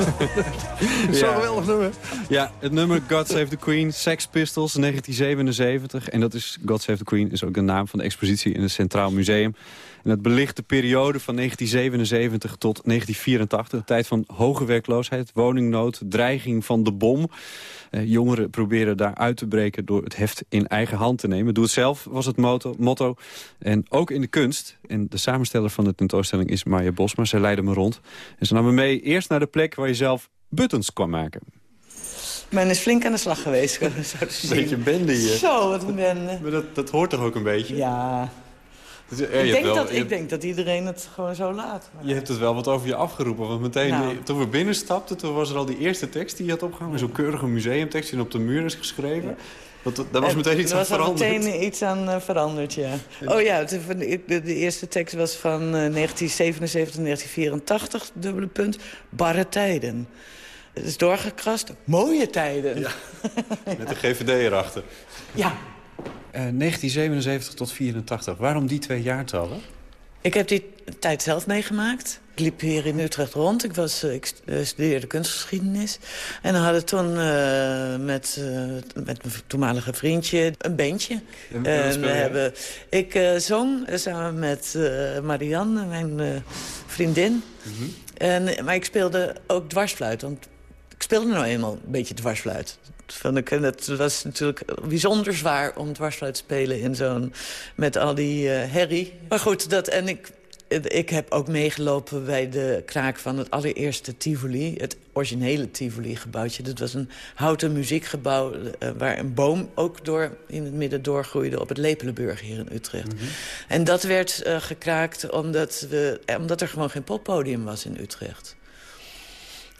Zo'n geweldig nummer. Ja, het nummer God Save the Queen, Sex Pistols, 1977. En dat is, God Save the Queen is ook de naam van de expositie in het Centraal Museum. En dat belicht de periode van 1977 tot 1984. Een tijd van hoge werkloosheid, woningnood, dreiging van de bom. Eh, jongeren proberen daar uit te breken door het heft in eigen hand te nemen. Doe het zelf was het motto. motto. En ook in de kunst. En de samensteller van de tentoonstelling is Marja Bosma. Zij leidde me rond. En ze nam me mee eerst naar de plek waar je zelf buttons kwam maken. Men is flink aan de slag geweest. zo te zien. Beetje bende hier. Zo, wat een bende. Maar dat, dat hoort toch ook een beetje? Ja. Dus, ik, denk wel- dat, ik hebt- denk dat iedereen het gewoon zo laat. Je hebt het wel wat over je afgeroepen. Want meteen Nou. toen we binnenstapten, toen was er al die eerste tekst die je had opgehangen. Zo'n keurige museumtekst die op de muur is geschreven. Dat, dat, daar was En meteen iets aan was er veranderd. meteen iets aan eh, veranderd, ja. Oh ja, de, de, eerste tekst was van eh, 1977, 1984, dubbele punt. Barre tijden. Het is doorgekrast. Mooie tijden. Ja. Met de GVD erachter. Ja. Eh, 1977 tot 84. Waarom die twee jaartallen? Ik heb die tijd zelf meegemaakt. Ik liep hier in Utrecht rond. Ik, was, eh, ik eh, studeerde kunstgeschiedenis. En we hadden toen eh, met, eh, met mijn toenmalige vriendje een bandje. En- we hebben, ik eh, zong eh, samen met eh, Marianne, mijn eh, vriendin. Mhm. En, maar ik speelde ook dwarsfluit. Want ik speelde nou eenmaal een beetje dwarsfluit. Ik, en het was natuurlijk bijzonder zwaar om dwarsfluit te spelen in zo'n... met al die eh, herrie. Maar goed, dat, en ik, ik heb ook meegelopen bij de kraak van het allereerste Tivoli. Het originele Tivoli-gebouwtje. Dat was een houten muziekgebouw eh, waar een boom ook door, in het midden doorgroeide... op het Lepelenburg hier in Utrecht. En dat werd eh, gekraakt omdat, we, omdat er gewoon geen poppodium was in Utrecht.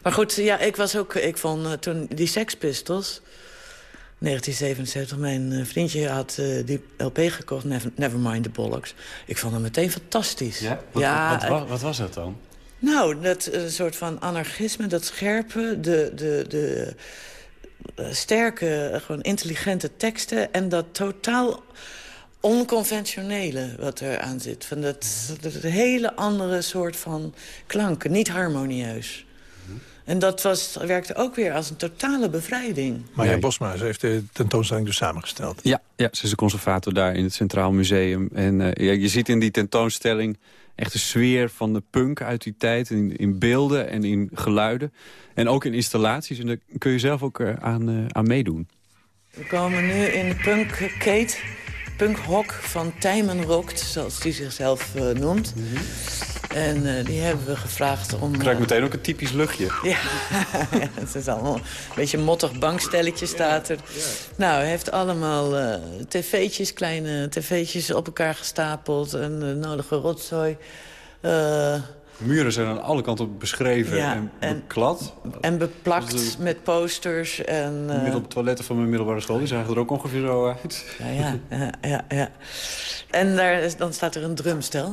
Maar goed, ja, ik was ook... Ik vond eh, toen die Sex Pistols... 1977, mijn eh, vriendje had eh, die LP gekocht, Never, Nevermind the Bollocks. Ik vond hem meteen fantastisch. Ja? Wat, wat, wat, wat was dat dan? Nou, dat eh, soort van anarchisme, dat scherpe, de, de, de sterke, gewoon intelligente teksten... en dat totaal onconventionele wat er aan zit. Van dat, dat hele andere soort van klanken, niet harmonieus. En dat was, werkte ook weer als een totale bevrijding. Marja Bosma, ze heeft de tentoonstelling dus samengesteld. Ja, ja, ze is de conservator daar in het Centraal Museum. En eh, ja, je ziet in die tentoonstelling echt de sfeer van de punk uit die tijd. In, in beelden en in geluiden. En ook in installaties. En daar kun je zelf ook eh, aan, eh, aan meedoen. We komen nu in de punk Kate, punk hok van Tijmen Rokt, zoals die zichzelf eh, noemt. En eh, die hebben we gevraagd om... Ik krijg eh, meteen ook een typisch luchtje. Ja, ja, het is allemaal een beetje een mottig bankstelletje staat er. Nou, hij heeft allemaal tv'tjes, kleine tv'tjes op elkaar gestapeld. En de nodige rotzooi. Eh, Muren zijn aan alle kanten beschreven Ja, en, en- beklad. En beplakt Dus de- met posters en... eh, Middel toiletten van mijn middelbare school, die zagen er ook ongeveer zo uit. Ja, ja, ja, ja, ja. En daar is, dan staat er een drumstel.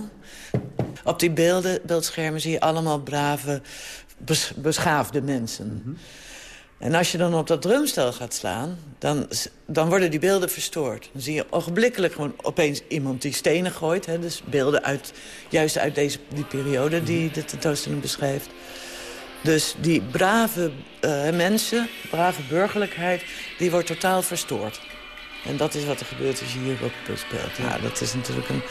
Op die beelden, beeldschermen zie je allemaal brave, bes- beschaafde mensen. En als je dan op dat drumstel gaat slaan, dan, dan worden die beelden verstoord. Dan zie je ogenblikkelijk gewoon opeens iemand die stenen gooit. Hè, dus beelden uit, juist uit deze, die periode die de tentoonstelling beschrijft. Dus die brave eh, mensen, brave burgerlijkheid, die wordt totaal verstoord. En dat is wat er gebeurt als je hier op speelt. Ja, dat is natuurlijk een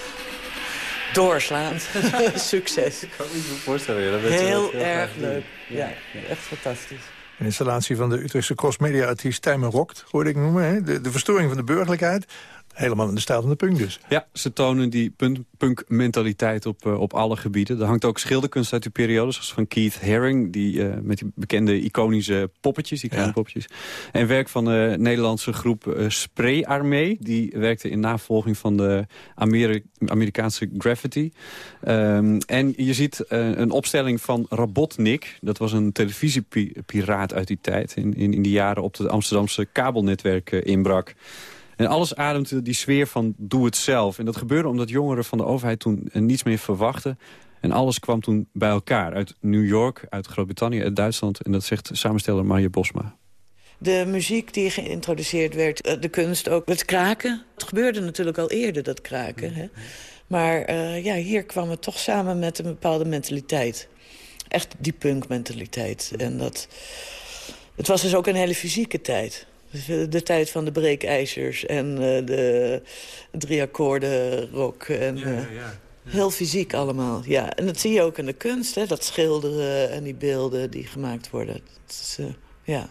doorslaand succes. Ik kan me niet voorstellen. Dat Heel erg leuk. Ja, echt fantastisch. Een installatie van de Utrechtse crossmedia-artiest Tijmen Rokt, hoorde ik noemen. Hè? De, de verstoring van de burgerlijkheid. Helemaal in de staat van de punk dus. Ja, ze tonen die punk- punk-mentaliteit op, eh, op alle gebieden. Er hangt ook schilderkunst uit die periode, zoals van Keith Haring... Die, eh, met die bekende iconische poppetjes, die kleine Ja. poppetjes. En werk van de Nederlandse groep eh, Spray Armee. Die werkte in navolging van de Ameri- Amerikaanse graffiti. Ehm, en je ziet eh, een opstelling van Rabotnik. Dat was een televisiepiraat uit die tijd. In, in, in die jaren op het Amsterdamse kabelnetwerk inbrak. En alles ademde die sfeer van doe het zelf. En dat gebeurde omdat jongeren van de overheid toen eh, niets meer verwachten. En alles kwam toen bij elkaar. Uit New York, uit Groot-Brittannië, uit Duitsland. En dat zegt samensteller Marje Bosma. De muziek die geïntroduceerd werd, eh, de kunst ook, het kraken. Het gebeurde natuurlijk al eerder, dat kraken. Hè? Maar eh, ja, hier kwam het toch samen met een bepaalde mentaliteit. Echt die punkmentaliteit. En dat, het was dus ook een hele fysieke tijd. De tijd van de breekijzers en eh, de drie akkoorden rock. En, Heel fysiek allemaal, ja. En dat zie je ook in de kunst, hè. Dat schilderen en die beelden die gemaakt worden. Is, ja...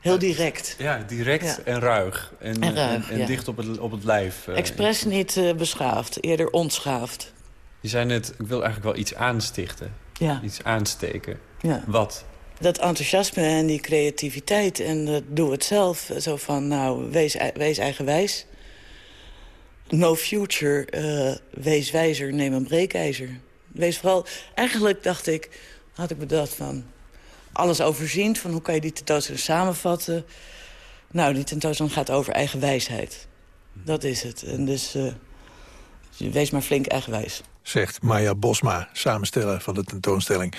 Heel direct. Ja, direct Ja. en ruig. En, En ruig, en, en ja. dicht op het, op het lijf. eh. Expres niet eh, beschaafd, eerder onschaafd. Je zei net, ik wil eigenlijk wel iets aanstichten. Ja. Iets aansteken. Ja. Wat? Dat enthousiasme en die creativiteit en dat doe het zelf. Zo van, nou, wees, wees eigenwijs. No future, eh, wees wijzer, neem een breekijzer. Wees vooral... Eigenlijk dacht ik, had ik bedacht van... alles overziend, van hoe kan je die tentoonstelling samenvatten. Nou, die tentoonstelling gaat over eigen wijsheid. Dat is het. En dus eh, wees maar flink eigenwijs. Zegt Maya Bosma, samensteller van de tentoonstelling.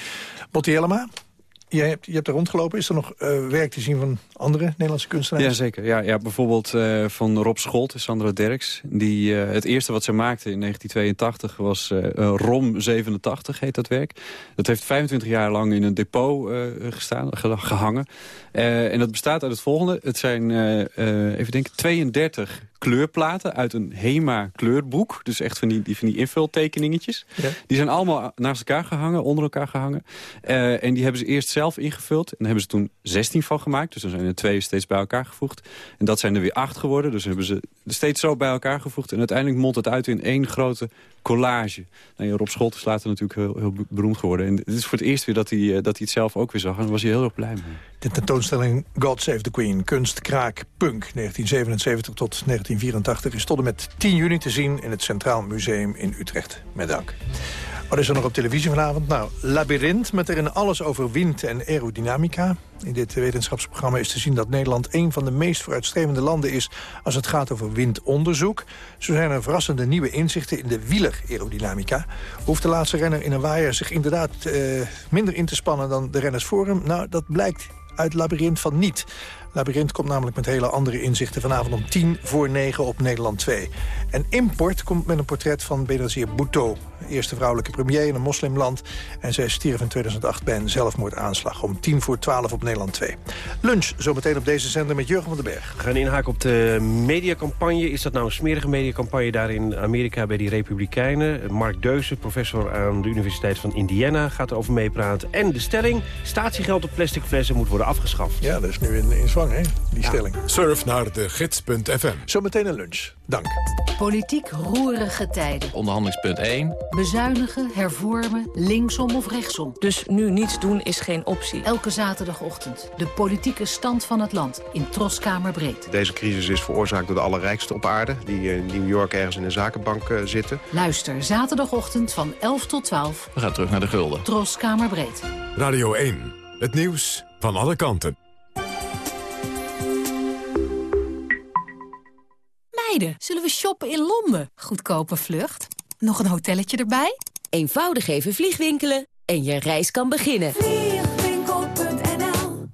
Botti Jellema, je hebt, je hebt er rondgelopen. Is er nog eh, werk te zien van andere Nederlandse kunstenaars? Jazeker. Ja, ja, bijvoorbeeld eh, van Rob Scholt Sandra Derks. Die, eh, het eerste wat ze maakte in 1982 was ROM 87, heet dat werk. Dat heeft 25 jaar lang in een depot gestaan, ge- gehangen. Eh, en dat bestaat uit het volgende. Het zijn, even denken, 32 kleurplaten uit een HEMA kleurboek. Dus echt van die, die, van die invultekeningetjes. Ja. Die zijn allemaal naast elkaar gehangen, onder elkaar gehangen. Eh, en die hebben ze eerst zelf ingevuld. En daar hebben ze toen 16 van gemaakt. Dus dan zijn er twee steeds bij elkaar gevoegd. En dat zijn er weer acht geworden. Dus hebben ze steeds zo bij elkaar gevoegd. En uiteindelijk mondt het uit in één grote collage. Nou, ja, Rob Scholt is later natuurlijk heel, heel beroemd geworden. En het is voor het eerst weer dat hij, eh, dat hij het zelf ook weer zag. En daar was hij heel erg blij mee. De tentoonstelling God Save the Queen, kunst, kraak, punk, 1977 tot 1984... is tot en met 10 juni te zien in het Centraal Museum in Utrecht. Met dank. Wat is er nog op televisie vanavond? Nou, Labyrinth, met erin alles over wind en aerodynamica. In dit wetenschapsprogramma is te zien dat Nederland... een van de meest vooruitstrevende landen is als het gaat over windonderzoek. Zo zijn er verrassende nieuwe inzichten in de wielererodynamica. Hoeft de laatste renner in een waaier zich inderdaad eh, minder in te spannen dan de renners voor hem? Nou, dat blijkt uit Labyrinth van niet. Labyrinth komt namelijk met hele andere inzichten vanavond om tien voor negen op Nederland 2. En Import komt met een portret van Benazir Bhutto, eerste vrouwelijke premier in een moslimland. En zij stierf in 2008 bij een zelfmoordaanslag om tien voor twaalf op Nederland 2. Lunch zometeen op deze zender met Jurgen van den Berg. We gaan inhaken op de mediacampagne. Is dat nou een smerige mediacampagne daar in Amerika bij die Republikeinen? Mark Deuze, professor aan de Universiteit van Indiana, gaat erover meepraten. En de stelling, statiegeld op plastic flessen moet worden afgeschaft. Ja, dat is nu in, in zwang, hè, die stelling. Surf naar de gids.fm. Zometeen een lunch. Dank. Politiek roerige tijden. Onderhandelingspunt 1. Bezuinigen, hervormen, linksom of rechtsom. Dus nu niets doen is geen optie. Elke zaterdagochtend de politieke stand van het land in Troskamer Breed. Deze crisis is veroorzaakt door de allerrijkste op aarde... die in New York ergens in een zakenbank eh, zitten. Luister zaterdagochtend van 11 tot 12. We gaan terug naar de gulden. Troskamer Breed. Radio 1. Het nieuws van alle kanten. Meiden, zullen we shoppen in Londen? Goedkope vlucht. Nog een hotelletje erbij? Eenvoudig even vliegwinkelen en je reis kan beginnen. Vliegwinkel.nl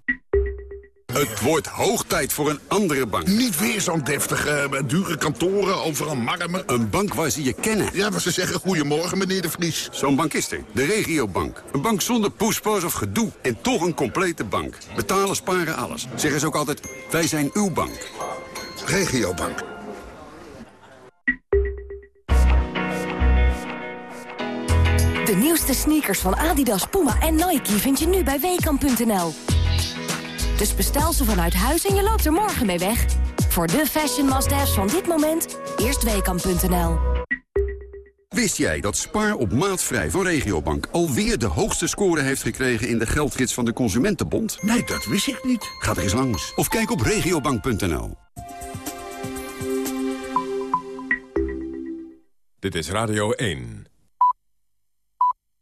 Het wordt hoog tijd voor een andere bank. Niet weer zo'n deftige, dure kantoren, overal marmer. Een bank waar ze je kennen. Ja, maar ze zeggen goedemorgen, meneer de Vries. Zo'n bank is er. De regiobank. Een bank zonder poespas of gedoe. En toch een complete bank. Betalen, sparen, alles. Zeggen ze ook altijd, wij zijn uw bank. Regiobank. De nieuwste sneakers van Adidas, Puma en Nike vind je nu bij Weekamp.nl. Dus bestel ze vanuit huis en je loopt er morgen mee weg. Voor de fashion must-haves van dit moment, eerst Weekamp.nl. Wist jij dat Spaar op maatvrij van Regiobank alweer de hoogste score heeft gekregen in de geldgids van de Consumentenbond? Nee, dat wist ik niet. Ga er eens langs of kijk op regiobank.nl. Dit is Radio 1.